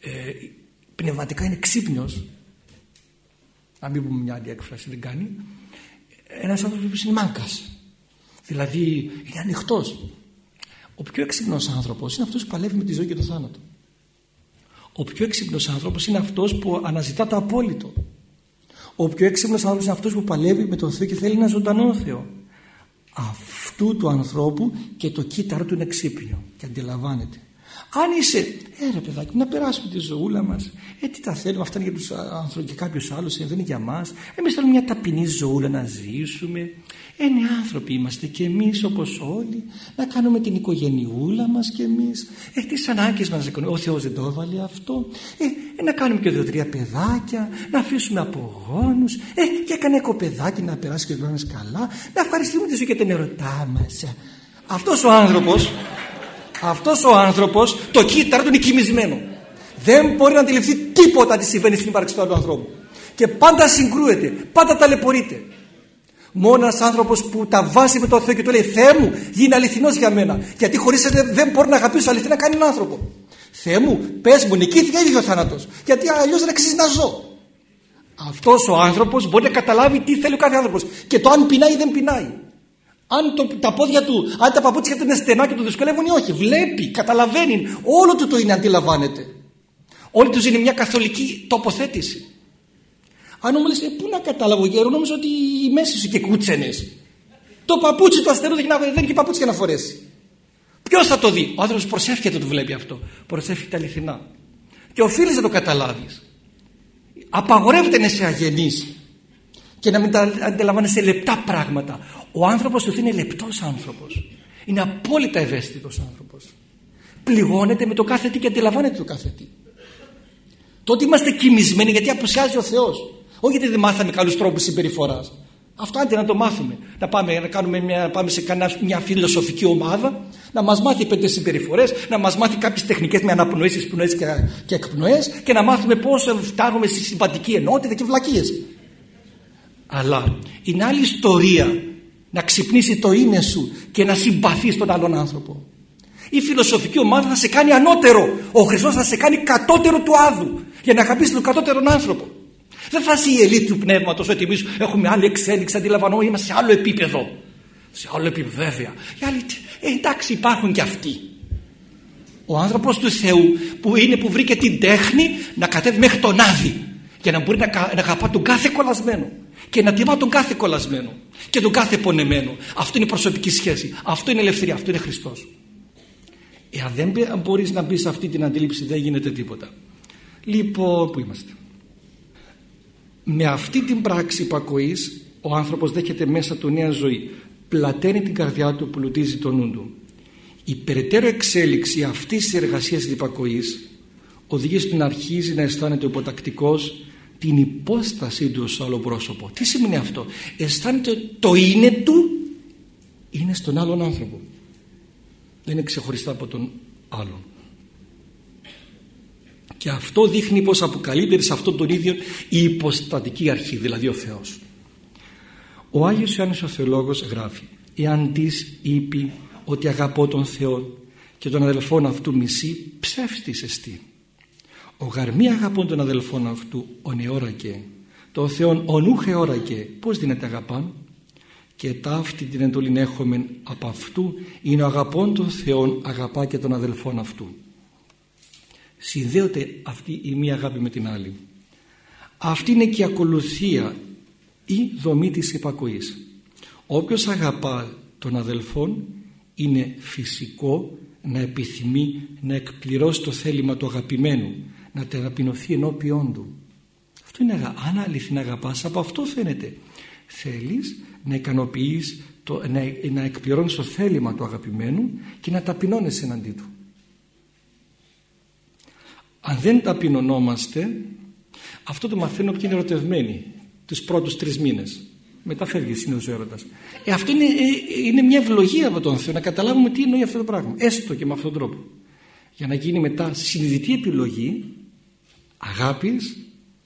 S2: ε, πνευματικά είναι ξύπνιος. Να μην πούμε μια άλλη έκφραση δεν κάνει. Ένας άνθρωπος είναι μάγκας. Δηλαδή είναι ανοιχτός. ο πιο έξυπνος άνθρωπος είναι αυτός που παλεύει με τη ζωή και το θάνατο. Ο πιο έξυπνος άνθρωπος είναι αυτός που αναζητά το απόλυτο. Ο πιο έξυπνος άνθρωπος είναι αυτός που παλεύει με τον Θεό και θέλει ένα ζωντανό Θεό. Αυτού του ανθρώπου και το κύτταρο του είναι ξύπνιο και αντιλαμβάνεται αν είσαι, ε παιδάκι, να περάσουμε τη ζωούλα μας. Ε, τι τα θέλουμε, αυτά είναι για τους άνθρωπου και κάποιους άλλους, ε, δεν είναι για μας. Εμείς θέλουμε μια ταπεινή ζωούλα να ζήσουμε. Ε, ναι, άνθρωποι είμαστε και εμείς όπως όλοι, να κάνουμε την οικογενειούλα μας κι εμείς. Ε, τις ανάγκες μας, ο Θεός δεν το έβαλε αυτό. Ε, ε, να κάνουμε και δύο-τρία παιδάκια, να αφήσουμε απογόνους. Ε, και έκανε κοπεδάκι να περάσει και να καλά. Να ευχαριστούμε τη ζωή και την ερωτά μας. Αυτός ο άνθρωπος αυτός ο άνθρωπος το κύτταρο του είναι κοιμισμένο δεν μπορεί να αντιληφθεί τίποτα τι συμβαίνει στην ύπαρξη του άλλου ανθρώπου και πάντα συγκρούεται, πάντα ταλαιπωρείται μόνος ένα άνθρωπος που τα βάζει με τον Θεό και του λέει Θεέ μου, γίνει αληθινός για μένα. Γιατί χωρίς δεν μπορεί να αγαπήσω αληθινά κανέναν άνθρωπο. Θεέ μου, πες μου, νικήθηκε ήδη ο θάνατος. Γιατί αλλιώς δεν αξίζει να ζω. Αυτός ο άνθρωπος μπορεί να καταλάβει τι θέλει ο κάθε άνθρωπος και το αν πεινάει ή δεν πεινάει. Αν το, τα πόδια του, αν τα παπούτσια του είναι στενά και του δυσκολεύουν ή όχι. Βλέπει, καταλαβαίνει. Όλο του το είναι, αντιλαμβάνεται. Όλη του είναι μια καθολική τοποθέτηση. Αν μου λες, ε, πού να καταλάβω γέρο, νόμιζα ότι η μέση σου και κούτσενες. Το παπούτσι του αστερού δεν έχει παπούτσια να φορέσει. Ποιος θα το δει; Ο άνθρωπος προσεύχεται το βλέπει αυτό. Προσεύχεται αληθινά. Και οφείλεις να το καταλάβεις. Απαγορεύεται να είσαι αγενής και να μην τα αντιλαμβάνεσαι λεπτά πράγματα. Ο άνθρωπος του είναι λεπτός άνθρωπος. Είναι απόλυτα ευαίσθητος άνθρωπος. Πληγώνεται με το κάθε τι και αντιλαμβάνεται το κάθε τι. Τότε είμαστε κοιμισμένοι γιατί απουσιάζει ο Θεός. Όχι γιατί δεν μάθαμε καλούς τρόπους συμπεριφοράς. Αυτό άντε να το μάθουμε. Να πάμε, να κάνουμε μια, πάμε σε μια φιλοσοφική ομάδα, να μας μάθει πέντε συμπεριφορές, να μας μάθει κάποιες τεχνικές με αναπνοήσεις, πνοές και, και εκπνοές και να μάθουμε πώς φτάνουμε στη συμπατική ενότητα και βλακίες. Αλλά είναι άλλη ιστορία να ξυπνήσει το είναι σου και να συμπαθείς τον άλλον άνθρωπο. Η φιλοσοφική ομάδα θα σε κάνει ανώτερο. Ο Χριστός θα σε κάνει κατώτερο του άδου για να αγαπήσεις τον κατώτερον άνθρωπο. Δεν θα είσαι η ελίτ του πνεύματος ότι εμείς έχουμε άλλη εξέλιξη, αντιλαμβανόμαστε, είμαστε σε άλλο επίπεδο. Σε άλλο επίπεδο βέβαια. Οι άλλοι, ε, εντάξει υπάρχουν και αυτοί. Ο άνθρωπος του Θεού που είναι που βρήκε την τέχνη να κατέβει μέχρι τον Άδη για να μπορεί να, να αγαπά τον κάθε κολλασμένο και να τιμά τον κάθε κολλασμένο και τον κάθε πονεμένο. Αυτό είναι η προσωπική σχέση. Αυτό είναι ελευθερία. Αυτό είναι Χριστός. Εάν δεν μπορείς να μπεις σε αυτή την αντίληψη δεν γίνεται τίποτα. Λοιπόν, πού είμαστε; Με αυτή την πράξη υπακοής ο άνθρωπος δέχεται μέσα του νέα ζωή. Πλαταίνει την καρδιά του, πλουτίζει τον νου του. Η περαιτέρω εξέλιξη αυτής της εργασίας της υπακοής οδηγεί στην αρχίζει να αισθάνεται υποτακτικός την υπόστασή του στο άλλο πρόσωπο. Τι σημαίνει αυτό; Αισθάνεται το είναι του είναι στον άλλον άνθρωπο δεν είναι ξεχωριστά από τον άλλον και αυτό δείχνει πως αποκαλύπτεται σε αυτόν τον ίδιο η υποστατική αρχή δηλαδή ο Θεός ο Άγιος Ιωάννης ο Θεολόγος γράφει εάν της είπε ότι αγαπώ τον Θεό και τον αδελφόν αυτού μισή ψεύστης εστί ο γαρμή αγαπών των αδελφών αυτού ο νεόρακε τον Θεόν ο νούχε όρακε πως δίνεται αγαπάν; Και ταύτη την εντολήν έχουμε από αυτού είναι ο αγαπών των Θεών αγαπά και των αδελφών αυτού. Συνδέονται αυτή η μία αγάπη με την άλλη. Αυτή είναι και η ακολουθία ή δομή της υπακοής. Όποιος αγαπά τον αδελφόν είναι φυσικό να επιθυμεί να εκπληρώσει το θέλημα του αγαπημένου να τεραπεινωθεί ενώπιόν του αυτό είναι αν αληθινά αγαπάς από αυτό φαίνεται θέλεις να ικανοποιείς το, να, να εκπληρώνεις το θέλημα του αγαπημένου και να ταπεινώνεσαι εναντί του αν δεν ταπεινωνόμαστε αυτό το μαθαίνω ποιοι είναι ερωτευμένοι τους πρώτους τρεις μήνες μετά φεύγεις συνήθω ο έρωτα. Ε, αυτό είναι, ε, είναι μια ευλογία από τον Θεό να καταλάβουμε τι εννοεί αυτό το πράγμα. Έστω και με αυτόν τον τρόπο. Για να γίνει μετά συνειδητή επιλογή αγάπης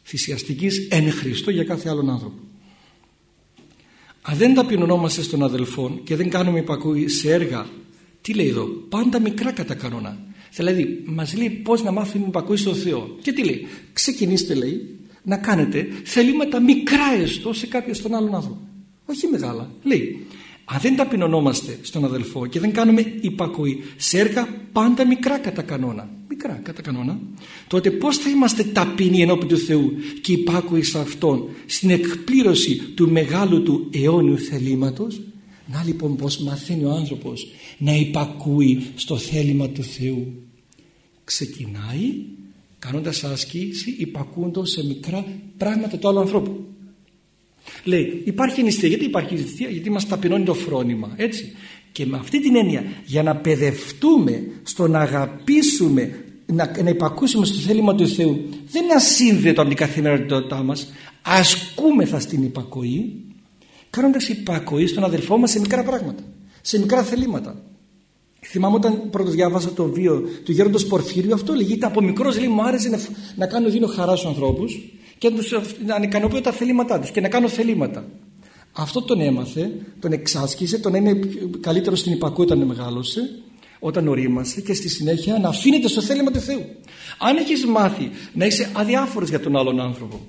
S2: θυσιαστικής εν Χριστώ για κάθε άλλον άνθρωπο. Αν δεν ταπεινωνόμαστε στον αδελφόν και δεν κάνουμε υπακούει σε έργα, τι λέει εδώ, πάντα μικρά κατά κανόνα. Δηλαδή, μας λέει πώς να μάθουμε υπακούει στον Θεό. Και τι λέει, ξεκινήστε λέει να κάνετε θελήματα μικρά έστω σε κάποιον στον άλλον άνθρωπο. Όχι μεγάλα. Λέει, αν δεν ταπεινωνόμαστε στον αδελφό και δεν κάνουμε υπακοή σε έργα πάντα μικρά κατά κανόνα, μικρά κατά κανόνα, τότε πώς θα είμαστε ταπεινοί ενώπιν του Θεού και υπάκοοι σε Αυτόν στην εκπλήρωση του μεγάλου του αιώνιου θελήματος. Να λοιπόν πώς μαθαίνει ο άνθρωπος να υπακούει στο θέλημα του Θεού. Ξεκινάει κάνοντας άσκηση υπακούντος σε μικρά πράγματα του άλλου ανθρώπου. Λέει υπάρχει νηστεία. Γιατί υπάρχει νηστεία, γιατί μας ταπεινώνει το φρόνημα. Έτσι. Και με αυτή την έννοια για να παιδευτούμε στο να αγαπήσουμε να, να υπακούσουμε στο θέλημα του Θεού δεν είναι ασύνδετο από την καθημερινότητά μας ασκούμεθα στην υπακοή κάνοντας υπακοή στον αδελφό μας σε μικρά πράγματα σε μικρά θελήματα Θυμάμαι όταν πρώτο διάβασα το βίο του γέροντος Πορφύριου αυτό λέγεται από μικρός λέει μου άρεσε να, να κάνω δίνω χαρά στους ανθρώπους και να, τους, να ικανοποιώ τα θελήματά τους και να κάνω θελήματα. Αυτό τον έμαθε, τον εξάσκησε, τον είναι καλύτερος στην υπακού όταν μεγάλωσε, όταν ορίμασε και στη συνέχεια να αφήνεται στο θέλημα του Θεού. Αν έχεις μάθει να είσαι αδιάφορος για τον άλλον άνθρωπο,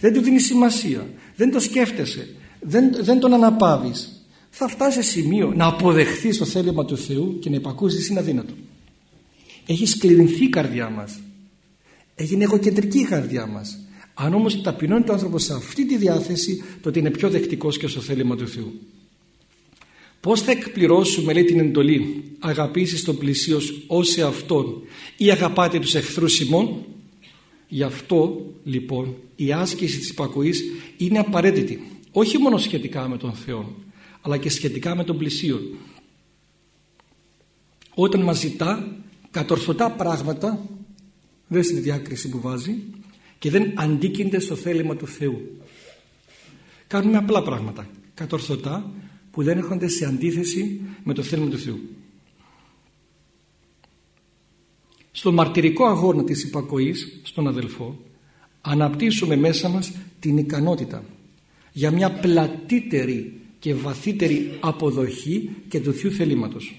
S2: δεν του δίνεις σημασία, δεν το σκέφτεσαι, δεν, δεν τον αναπάβεις, θα φτάσει σε σημείο να αποδεχθεί το θέλημα του Θεού και να υπακούσεις είναι αδύνατο. Έχει σκληρινθεί η καρδιά μας. Έγινε εγωκεντρική η καρδιά μας. Αν όμως ταπεινώνει το άνθρωπος σε αυτή τη διάθεση τότε είναι πιο δεκτικός και στο θέλημα του Θεού. Πώς θα εκπληρώσουμε λέει την εντολή αγαπήσεις τον πλησίο ως σε αυτόν ή αγαπάτε τους εχθρούς ημών γι' αυτό λοιπόν η άσκηση της υπακοής είναι απαραίτητη όχι μόνο σχετικά με τον Θεό αλλά και σχετικά με τον πλησίο. Όταν μας ζητά κατορθωτά πράγματα, δεν είναι διάκριση που βάζει και δεν αντίκεινται στο θέλημα του Θεού. Κάνουμε απλά πράγματα, κατορθωτά που δεν έρχονται σε αντίθεση με το θέλημα του Θεού. Στο μαρτυρικό αγώνα της υπακοής στον αδελφό αναπτύσσουμε μέσα μας την ικανότητα για μια πλατύτερη και βαθύτερη αποδοχή και του Θείου θελήματος.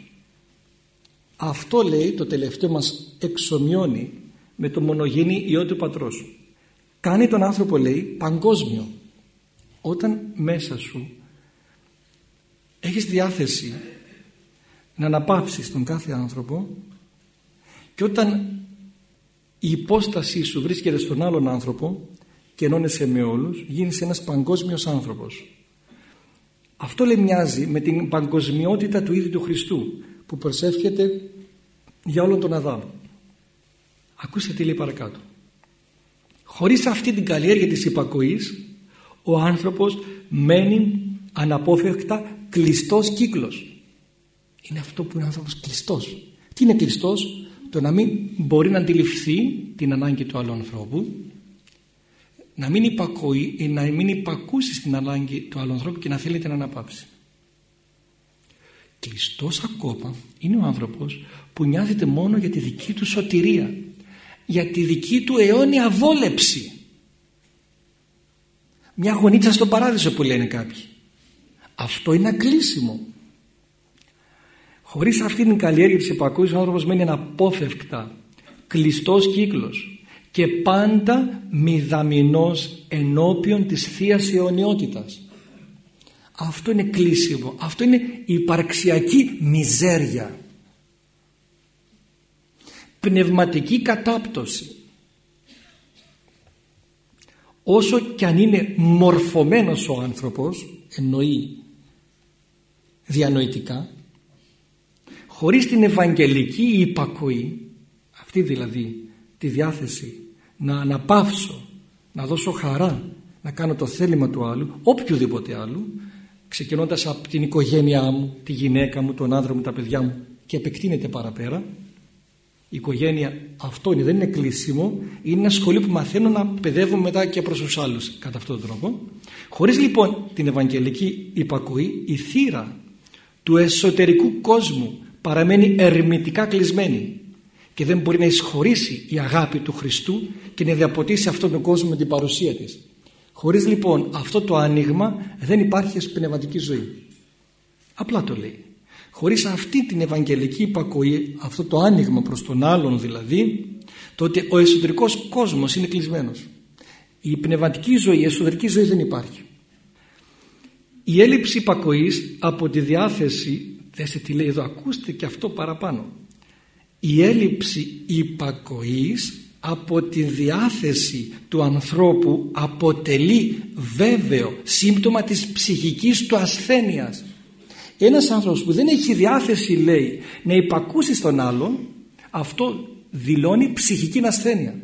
S2: Αυτό λέει το τελευταίο μας εξομοιώνει με το μονογενή Υιό του Πατρός. Κάνει τον άνθρωπο λέει παγκόσμιο. Όταν μέσα σου έχεις διάθεση να αναπαύσεις τον κάθε άνθρωπο και όταν η υπόστασή σου βρίσκεται στον άλλον άνθρωπο και ενώνεσαι με όλους γίνεις ένας παγκόσμιος άνθρωπος αυτό λέει μοιάζει με την παγκοσμιότητα του ίδιου του Χριστού που προσεύχεται για όλον τον Αδάμ. Ακούστε τι λέει παρακάτω. Χωρίς αυτή την καλλιέργεια της υπακοής ο άνθρωπος μένει αναπόφευκτα κλειστός κύκλος. Είναι αυτό που είναι ο άνθρωπος κλειστός. Τι είναι κλειστός; Το να μην μπορεί να αντιληφθεί την ανάγκη του άλλου ανθρώπου να μην, υπακούει, να μην υπακούσει στην ανάγκη του άλλου ανθρώπου και να θέλει την αναπαύση. κλειστός ακόμα είναι ο άνθρωπος που νοιάζεται μόνο για τη δική του σωτηρία για τη δική του αιώνια βόλεψη. Μια γονίτσα στον παράδεισο που λένε κάποιοι. Αυτό είναι ακλείσιμο χωρίς αυτήν την καλλιέργεια της υπακούης ο άνθρωπος μένει αναπόφευκτα κλειστός κύκλος και πάντα μηδαμινός ενώπιον της Θείας αιωνιότητας. Αυτό είναι κλείσιμο. Αυτό είναι υπαρξιακή μιζέρια πνευματική κατάπτωση. Όσο κι αν είναι μορφωμένος ο άνθρωπος εννοεί διανοητικά χωρίς την ευαγγελική υπακοή αυτή δηλαδή τη διάθεση να αναπαύσω να δώσω χαρά να κάνω το θέλημα του άλλου οποιοδήποτε άλλου ξεκινώντας από την οικογένειά μου τη γυναίκα μου, τον άντρα μου, τα παιδιά μου και επεκτείνεται παραπέρα η οικογένεια αυτό είναι, δεν είναι κλείσιμο. Είναι ένα σχολείο που μαθαίνω να παιδεύω μετά και προς τους άλλους κατά αυτόν τον τρόπο. Χωρίς λοιπόν την Ευαγγελική υπακοή η θύρα του εσωτερικού κόσμου παραμένει ερμητικά κλεισμένη και δεν μπορεί να εισχωρήσει η αγάπη του Χριστού και να διαποτίσει αυτόν τον κόσμο με την παρουσία της. Χωρίς λοιπόν αυτό το άνοιγμα δεν υπάρχει πνευματική ζωή. Απλά το λέει χωρίς αυτή την ευαγγελική υπακοή αυτό το άνοιγμα προς τον άλλον δηλαδή τότε ο εσωτερικός κόσμος είναι κλεισμένος. Η πνευματική ζωή, η εσωτερική ζωή δεν υπάρχει. Η έλλειψη υπακοής από τη διάθεση δέστε τι λέει εδώ ακούστε και αυτό παραπάνω. Η έλλειψη υπακοής από τη διάθεση του ανθρώπου αποτελεί βέβαιο σύμπτωμα της ψυχικής του ασθένειας ένας άνθρωπος που δεν έχει διάθεση λέει να υπακούσει στον άλλον αυτό δηλώνει ψυχική ασθένεια.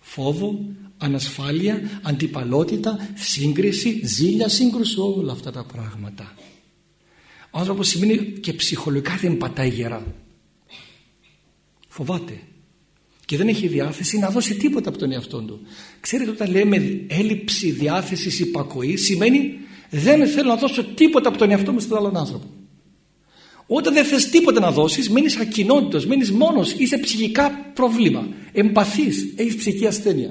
S2: Φόβο, ανασφάλεια, αντιπαλότητα, σύγκριση, ζήλια, σύγκρουση όλα αυτά τα πράγματα. Ο άνθρωπος σημαίνει και ψυχολογικά δεν πατάει γερά. Φοβάται. Και δεν έχει διάθεση να δώσει τίποτα από τον εαυτό του. Ξέρετε όταν λέμε έλλειψη διάθεσης υπακοή σημαίνει δεν θέλω να δώσω τίποτα από τον εαυτό μου στον άλλον άνθρωπο. Όταν δεν θες τίποτα να δώσεις μένεις ακοινότητος, μένεις μόνος, είσαι ψυχικά προβλήμα, εμπαθής, έχεις ψυχική ασθένεια.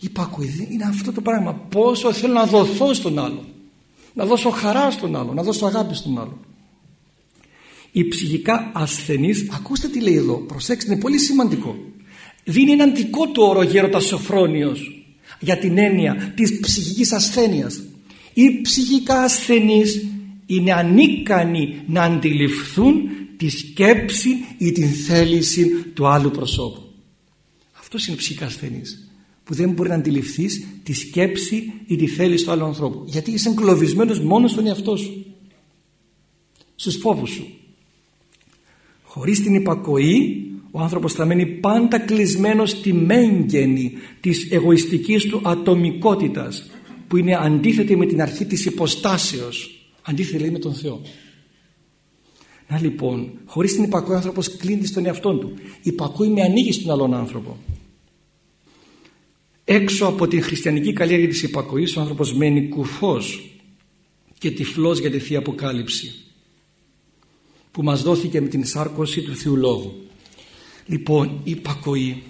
S2: Υπακοειδή είναι αυτό το πράγμα. Πόσο θέλω να δοθώ στον άλλο. Να δώσω χαρά στον άλλο, να δώσω αγάπη στον άλλο. Οι ψυχικά ασθενείς, ακούστε τι λέει εδώ, προσέξτε, είναι πολύ σημαντικό. Δίνει έναν δικό του όρο γέροντας Σοφρόνιος για την έννοια της ψυχικής ασθένειας οι ψυχικά ασθενείς είναι ανίκανοι να αντιληφθούν τη σκέψη ή την θέληση του άλλου προσώπου. Αυτός είναι ψυχικά ασθενής που δεν μπορεί να αντιληφθείς τη σκέψη ή τη θέληση του άλλου ανθρώπου. Γιατί είσαι εγκλωβισμένος μόνος στον εαυτό σου. Στους φόβους σου. Χωρίς την υπακοή ο άνθρωπος θα μένει πάντα κλεισμένος στη μέγενη της εγωιστικής του ατομικότητας που είναι αντίθετη με την αρχή της υποστάσεως. Αντίθετη λέει με τον Θεό. Να λοιπόν χωρίς την υπακούει ο άνθρωπος κλείνει στον εαυτό του. Υπακούει με ανοίγει στον άλλον άνθρωπο. Έξω από την χριστιανική καλλιέργεια της υπακοής ο άνθρωπος μένει κουφός και τυφλός για τη Θεία Αποκάλυψη που μας δόθηκε με την σάρκωση του Θεού Λόγου. Λοιπόν η υπακοή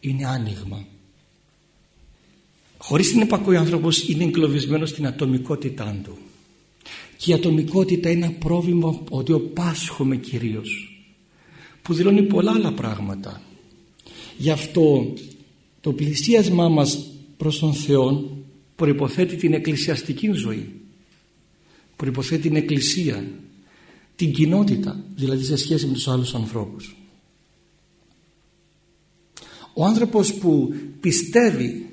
S2: είναι άνοιγμα Χωρίς την επακοή ο άνθρωπος είναι εγκλωβισμένος στην ατομικότητά του. Και η ατομικότητα είναι ένα πρόβλημα ότι πάσχομαι κυρίως που δηλώνει πολλά άλλα πράγματα. Γι' αυτό το πλησίασμά μας προς τον Θεό προϋποθέτει την εκκλησιαστική ζωή. Προϋποθέτει την εκκλησία, την κοινότητα, δηλαδή σε σχέση με τους άλλους ανθρώπους. Ο άνθρωπος που πιστεύει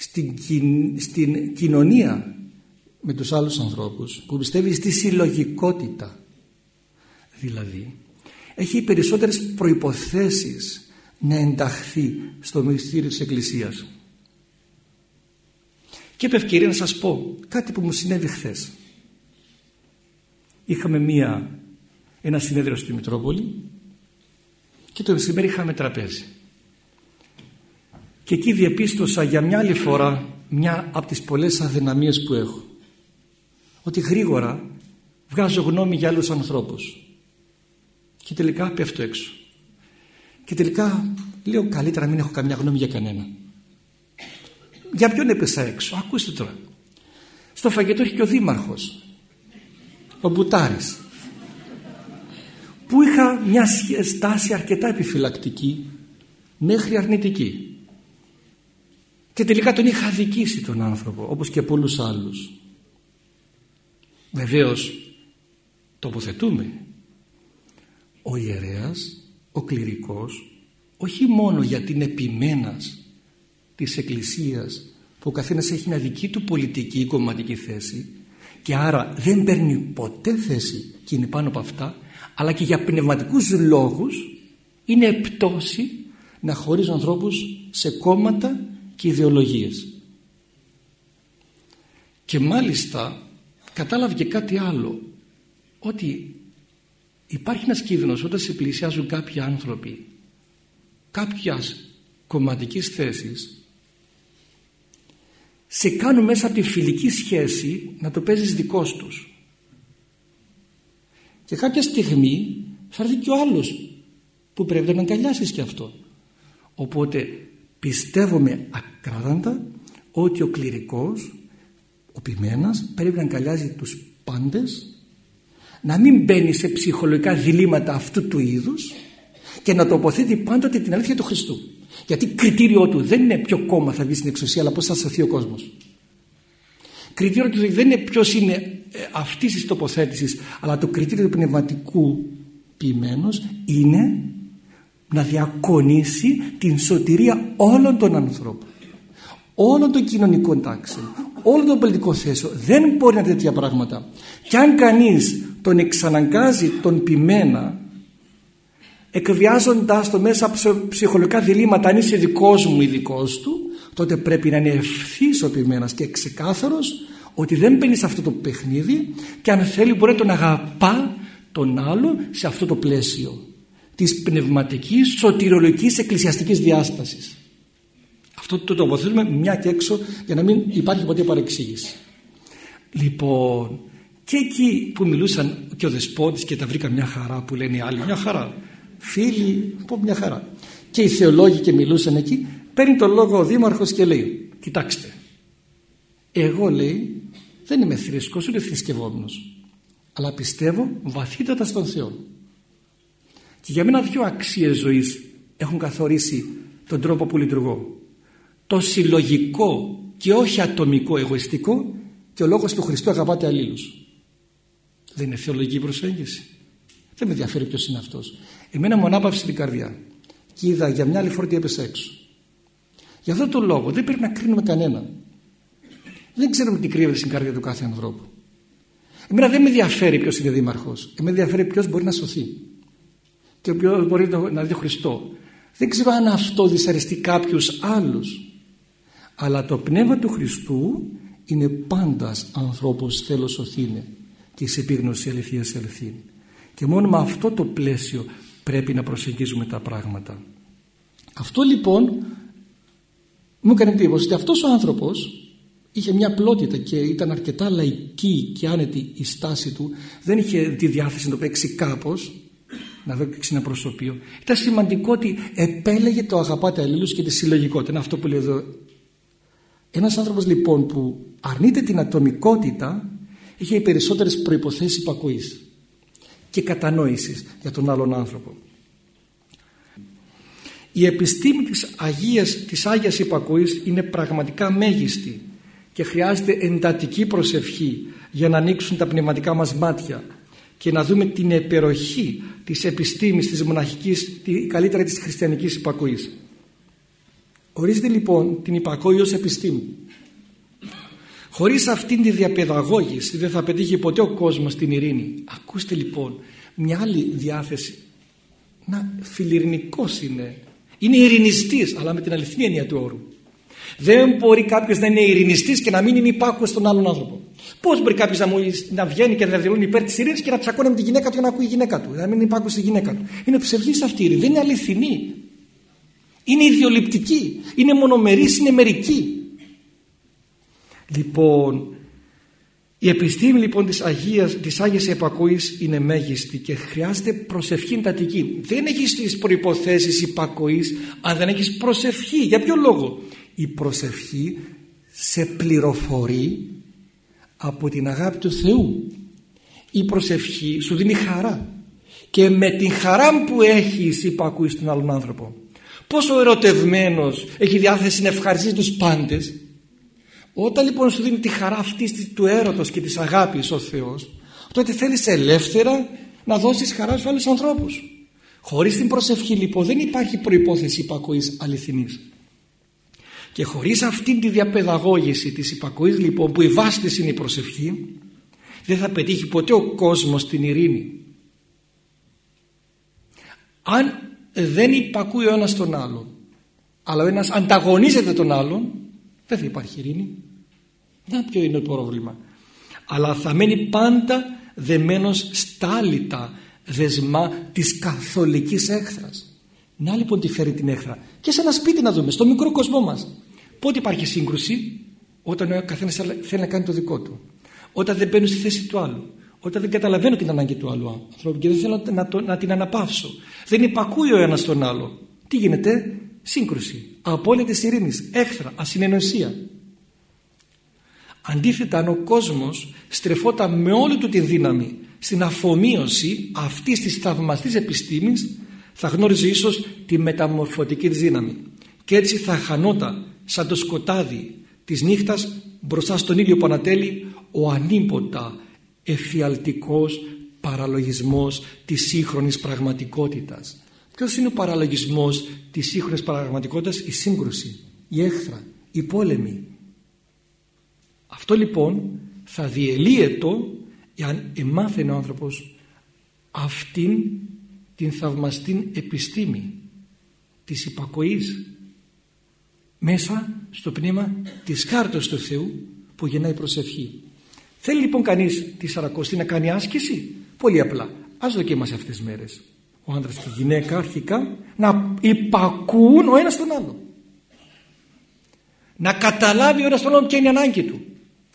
S2: στην, στην κοινωνία με τους άλλους ανθρώπους. που πιστεύει στη συλλογικότητα. Δηλαδή έχει περισσότερες προϋποθέσεις να ενταχθεί στο μυστήριο της Εκκλησίας. Και επ' ευκαιρία να σας πω κάτι που μου συνέβη χθες. είχαμε μία, ένα συνέδριο στη Μητρόπολη και το μεσημέρι είχαμε τραπέζι και εκεί διαπίστωσα για μια άλλη φορά μια από τις πολλές αδυναμίες που έχω. Ότι γρήγορα βγάζω γνώμη για άλλους ανθρώπους. Και τελικά πέφτω έξω. Και τελικά λέω καλύτερα μην έχω καμιά γνώμη για κανένα. Για ποιον έπεσα έξω; Ακούστε τώρα. Στο φαγητό έχει και ο δήμαρχος. Ο Μπουτάρης. Που είχα μια στάση αρκετά επιφυλακτική μέχρι αρνητική και τελικά τον είχα αδικήσει τον άνθρωπο όπως και πολλούς άλλους. Βεβαίως τοποθετούμε. Ο ιερέας ο κληρικός όχι μόνο για την επιμένας της Εκκλησίας που ο καθένας έχει μια δική του πολιτική ή κομματική θέση και άρα δεν παίρνει ποτέ θέση και είναι πάνω από αυτά αλλά και για πνευματικούς λόγους είναι επτώση να χωρίζουν ανθρώπους σε κόμματα και ιδεολογίες. Και μάλιστα κατάλαβε και κάτι άλλο ότι υπάρχει ένας κίνδυνος όταν σε πλησιάζουν κάποιοι άνθρωποι κάποιας κομματικής θέσης σε κάνουν μέσα από τη φιλική σχέση να το παίζεις δικός τους και κάποια στιγμή θα έρθει και ο άλλος που πρέπει να τον αγκαλιάσεις και αυτό οπότε πιστεύουμε ακράδαντα ότι ο κληρικός ο ποιμένας πρέπει να αγκαλιάζει τους πάντες να μην μπαίνει σε ψυχολογικά διλήμματα αυτού του είδους και να τοποθέτει πάντοτε την αλήθεια του Χριστού. Γιατί κριτήριό του δεν είναι ποιο κόμμα θα βγει στην εξουσία αλλά πώς θα σωθεί ο κόσμος. Κριτήριο του δεν είναι ποιος είναι ε, αυτής της τοποθέτησης, αλλά το κριτήριο του πνευματικού ποιημένος είναι να διακονήσει την σωτηρία όλων των ανθρώπων. Όλων των κοινωνικών τάξεων όλων των πολιτικών θέσεων. Δεν μπορεί να τέτοια πράγματα. Και αν κανείς τον εξαναγκάζει τον ποιμένα εκβιάζοντάς το μέσα από ψυχολογικά διλήμματα αν είσαι δικός μου ή δικός του τότε πρέπει να είναι ευθύς ο ποιμένας και ξεκάθαρος ότι δεν μπαίνει σε αυτό το παιχνίδι και αν θέλει μπορεί να τον αγαπά τον άλλο σε αυτό το πλαίσιο της πνευματικής σωτηρολογικής εκκλησιαστικής διάστασης. Αυτό το τοποθετούμε μια και έξω για να μην υπάρχει ποτέ παρεξήγηση. Λοιπόν, και εκεί που μιλούσαν και ο Δεσπότης και τα βρήκα μια χαρά που λένε οι άλλοι, μια χαρά. Φίλοι, πω μια χαρά. Και οι θεολόγοι και μιλούσαν εκεί, παίρνει τον λόγο ο Δήμαρχος και λέει, κοιτάξτε, εγώ λέει δεν είμαι θρησκός ούτε θρησκευόμενος αλλά πιστεύω βαθύτατα στον Θεό και για μένα δύο αξίες ζωής έχουν καθορίσει τον τρόπο που λειτουργώ το συλλογικό και όχι ατομικό εγωιστικό και ο λόγος του Χριστού αγαπάτε αλλήλους δεν είναι θεολογική προσέγγιση δεν με ενδιαφέρει ποιος είναι αυτός εμένα μου ανάπαυσε την καρδιά και είδα για μια άλλη φορά ότι έπεσα έξω για αυτόν τον λόγο δεν πρέπει να κρίνουμε κανέναν δεν ξέρουμε τι κρύβεται στην καρδιά του κάθε ανθρώπου. Εμένα δεν με ενδιαφέρει ποιος είναι δήμαρχος. Εμένα ενδιαφέρει ποιος μπορεί να σωθεί. Και ποιο μπορεί να δει Χριστό. Δεν ξέρω αν αυτό δυσαρεστεί κάποιους άλλους. Αλλά το πνεύμα του Χριστού είναι πάντας ανθρώπος θέλω σωθήνε και σε επίγνωσης αληθείας αληθή. Και μόνο με αυτό το πλαίσιο πρέπει να προσεγγίζουμε τα πράγματα. Αυτό λοιπόν μου έκανε εντύπωση ότι αυτός ο άνθρωπος είχε μια πλότητα και ήταν αρκετά λαϊκή και άνετη η στάση του δεν είχε τη διάθεση να το παίξει κάπως να δείξει ένα προσωπείο ήταν σημαντικό ότι επέλεγε το αγαπάτε αλλήλους και τη συλλογικότητα. Είναι αυτό που λέει εδώ. Ένας άνθρωπος λοιπόν που αρνείται την ατομικότητα είχε οι περισσότερες προϋποθέσεις υπακοής και κατανόησης για τον άλλον άνθρωπο. Η επιστήμη της, Αγίας, της Άγιας Υπακοής είναι πραγματικά μέγιστη και χρειάζεται εντατική προσευχή για να ανοίξουν τα πνευματικά μας μάτια και να δούμε την επεροχή της επιστήμης της μοναχικής καλύτερα της χριστιανικής υπακοής. Ορίζεται λοιπόν την υπακοή ως επιστήμη. Χωρίς αυτήν τη διαπαιδαγώγηση δεν θα πετύχει ποτέ ο κόσμος την ειρήνη. Ακούστε λοιπόν μια άλλη διάθεση. Να φιλιρνικός είναι. Είναι ειρηνιστής αλλά με την αληθινή έννοια του όρου. Δεν μπορεί κάποιος να είναι ειρηνιστής και να μην είναι υπάκουος στον άλλον άνθρωπο. Πώς μπορεί κάποιος να, να βγαίνει και να δηλώνει υπέρ της ειρήνης και να τσακώνει με τη γυναίκα του για να ακούει η γυναίκα του, να μην είναι υπάκουο στη γυναίκα του. Είναι ψευδής αυτή η ειρήνη, δεν είναι αληθινή. Είναι ιδιολειπτική, είναι μονομερής, είναι μερική. Λοιπόν, Η επιστήμη λοιπόν της, Αγίας, της Άγιας Επακοής είναι μέγιστη και χρειάζεται προσευχή εντατική. Δεν έχεις τις προϋποθέσεις υπακοής αν δεν έχεις προσευχή. Για ποιο λόγο; Η προσευχή σε πληροφορεί από την αγάπη του Θεού. Η προσευχή σου δίνει χαρά. Και με την χαρά που έχεις υπακούεις τον άλλον άνθρωπο. Πόσο ερωτευμένος έχει διάθεση να ευχαριστήσει τους πάντες όταν λοιπόν σου δίνει τη χαρά αυτή του έρωτος και της αγάπης ο Θεός τότε θέλεις ελεύθερα να δώσεις χαρά στους άλλους ανθρώπους. Χωρίς την προσευχή λοιπόν δεν υπάρχει προϋπόθεση υπακοής αληθινής. Και χωρίς αυτήν τη διαπαιδαγώγηση της υπακοής λοιπόν που η βάση είναι η προσευχή δεν θα πετύχει ποτέ ο κόσμος την ειρήνη. Αν δεν υπακούει ο ένας τον άλλον αλλά ο ένας ανταγωνίζεται τον άλλον δεν θα υπάρχει ειρήνη. Να ποιο είναι το πρόβλημα. Αλλά θα μένει πάντα δεμένος στα άλυτα δεσμά της καθολικής έχθρας. Να λοιπόν τι φέρει την έχθρα. Και σε ένα σπίτι να δούμε, στο μικρό κοσμό μας. Πότε υπάρχει σύγκρουση, όταν ο καθένας θέλει να κάνει το δικό του. Όταν δεν μπαίνω στη θέση του άλλου. Όταν δεν καταλαβαίνω την ανάγκη του άλλου ανθρώπου και δεν θέλω να, το, να την αναπαύσω. Δεν υπακούει ο ένας τον άλλο. Τι γίνεται, σύγκρουση, απόλυτης ειρήνης, έχθρα, ασυνενωσία. Αντίθετα αν ο κόσμος στρεφόταν με όλη του τη δύναμη στην αφομοίωση αυτής της θαυμαστής επιστήμης θα γνώριζε ίσως τη μεταμορφωτική της δύναμη και έτσι θα χανόταν σαν το σκοτάδι της νύχτας μπροστά στον ήλιο που ανατέλει ο ανίποτα εφιαλτικός παραλογισμός της σύγχρονης πραγματικότητας Ποιος είναι ο παραλογισμός της σύγχρονης πραγματικότητας, η σύγκρουση, η έχθρα, η πόλεμη. Αυτό λοιπόν θα διελύετο εάν εμάθαινε ο άνθρωπος αυτήν την θαυμαστή επιστήμη της υπακοής μέσα στο πνεύμα της χάρτας του Θεού που γεννάει προσευχή. Θέλει λοιπόν κανείς τη Σαρακοστή να κάνει άσκηση; Πολύ απλά. Ας δοκίμασε αυτές τις μέρες ο άντρας και η γυναίκα αρχικά να υπακούν ο ένας τον άλλο να καταλάβει ο ένας τον άλλο ποια είναι η ανάγκη του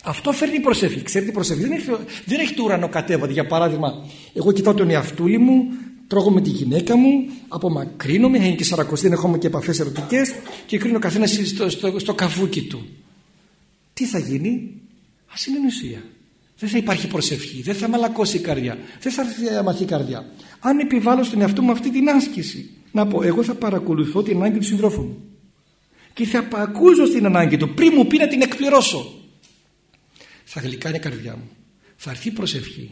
S2: αυτό φέρνει προσευχή ξέρετε η προσευχή δεν έχει, δεν έχει του ουρανοκατέβατη για παράδειγμα εγώ κοιτάω τον εαυτούλη μου τρώγω με τη γυναίκα μου απομακρύνομαι είναι και σαρακοστή έχουμε και επαφές ερωτικές και κρίνω καθένας στο, στο, στο καβούκι του τι θα γίνει; Ασυνενωσία δεν θα υπάρχει προσευχή, δεν θα μαλακώσει η καρδιά, δεν θα έρθει η καρδιά. Αν επιβάλλω στον εαυτό μου αυτή την άσκηση, να πω, εγώ θα παρακολουθώ την ανάγκη του συντρόφου μου και θα ακούσω στην ανάγκη του πριν μου πει να την εκπληρώσω. Θα γλυκάνει η καρδιά μου, θα έρθει η προσευχή,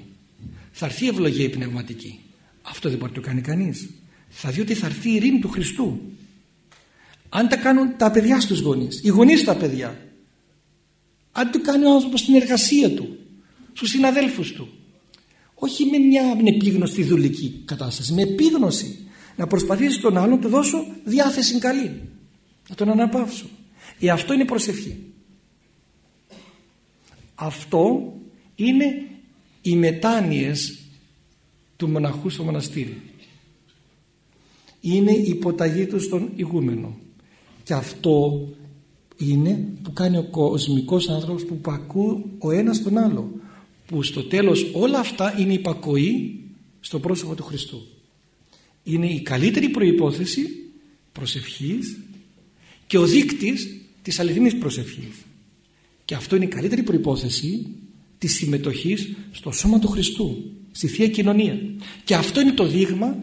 S2: θα έρθει η ευλογία η πνευματική. Αυτό δεν μπορεί να το κάνει κανείς. Θα δει ότι θα έρθει η ειρήνη του Χριστού. Αν τα κάνουν τα παιδιά στους γονείς, οι γονείς τα παιδιά, αν το κάνει ο άνθρωπος στην εργασία του, στους συναδέλφους του όχι με μια επίγνωστη δουλική κατάσταση με επίγνωση να προσπαθήσει τον άλλον να του δώσω διάθεση καλή να τον αναπαύσω ε, αυτό είναι προσευχή αυτό είναι οι μετάνοιες του μοναχού στο μοναστήρι είναι η υποταγή του στον ηγούμενο και αυτό είναι που κάνει ο κοσμικός άνθρωπος που πακού ο ένας τον άλλο που στο τέλος όλα αυτά είναι υπακοή στο πρόσωπο του Χριστού. Είναι η καλύτερη προϋπόθεση προσευχής και ο δείκτης της αληθινής προσευχής. Και αυτό είναι η καλύτερη προϋπόθεση της συμμετοχής στο σώμα του Χριστού, στη Θεία Κοινωνία. Και αυτό είναι το δείγμα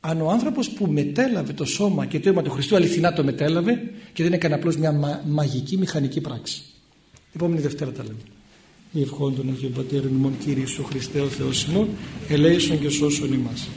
S2: αν ο άνθρωπος που μετέλαβε το σώμα και το αίμα του Χριστού αληθινά το μετέλαβε και δεν έκανε απλώς μια μαγική μηχανική πράξη. Επόμενη Δευτέρα τα λέμε ευχών των Αγίων Πατέρων ημών Κύριε Ιησού Χριστέ ο Θεός ημών ελέησον και σώσον ημάς.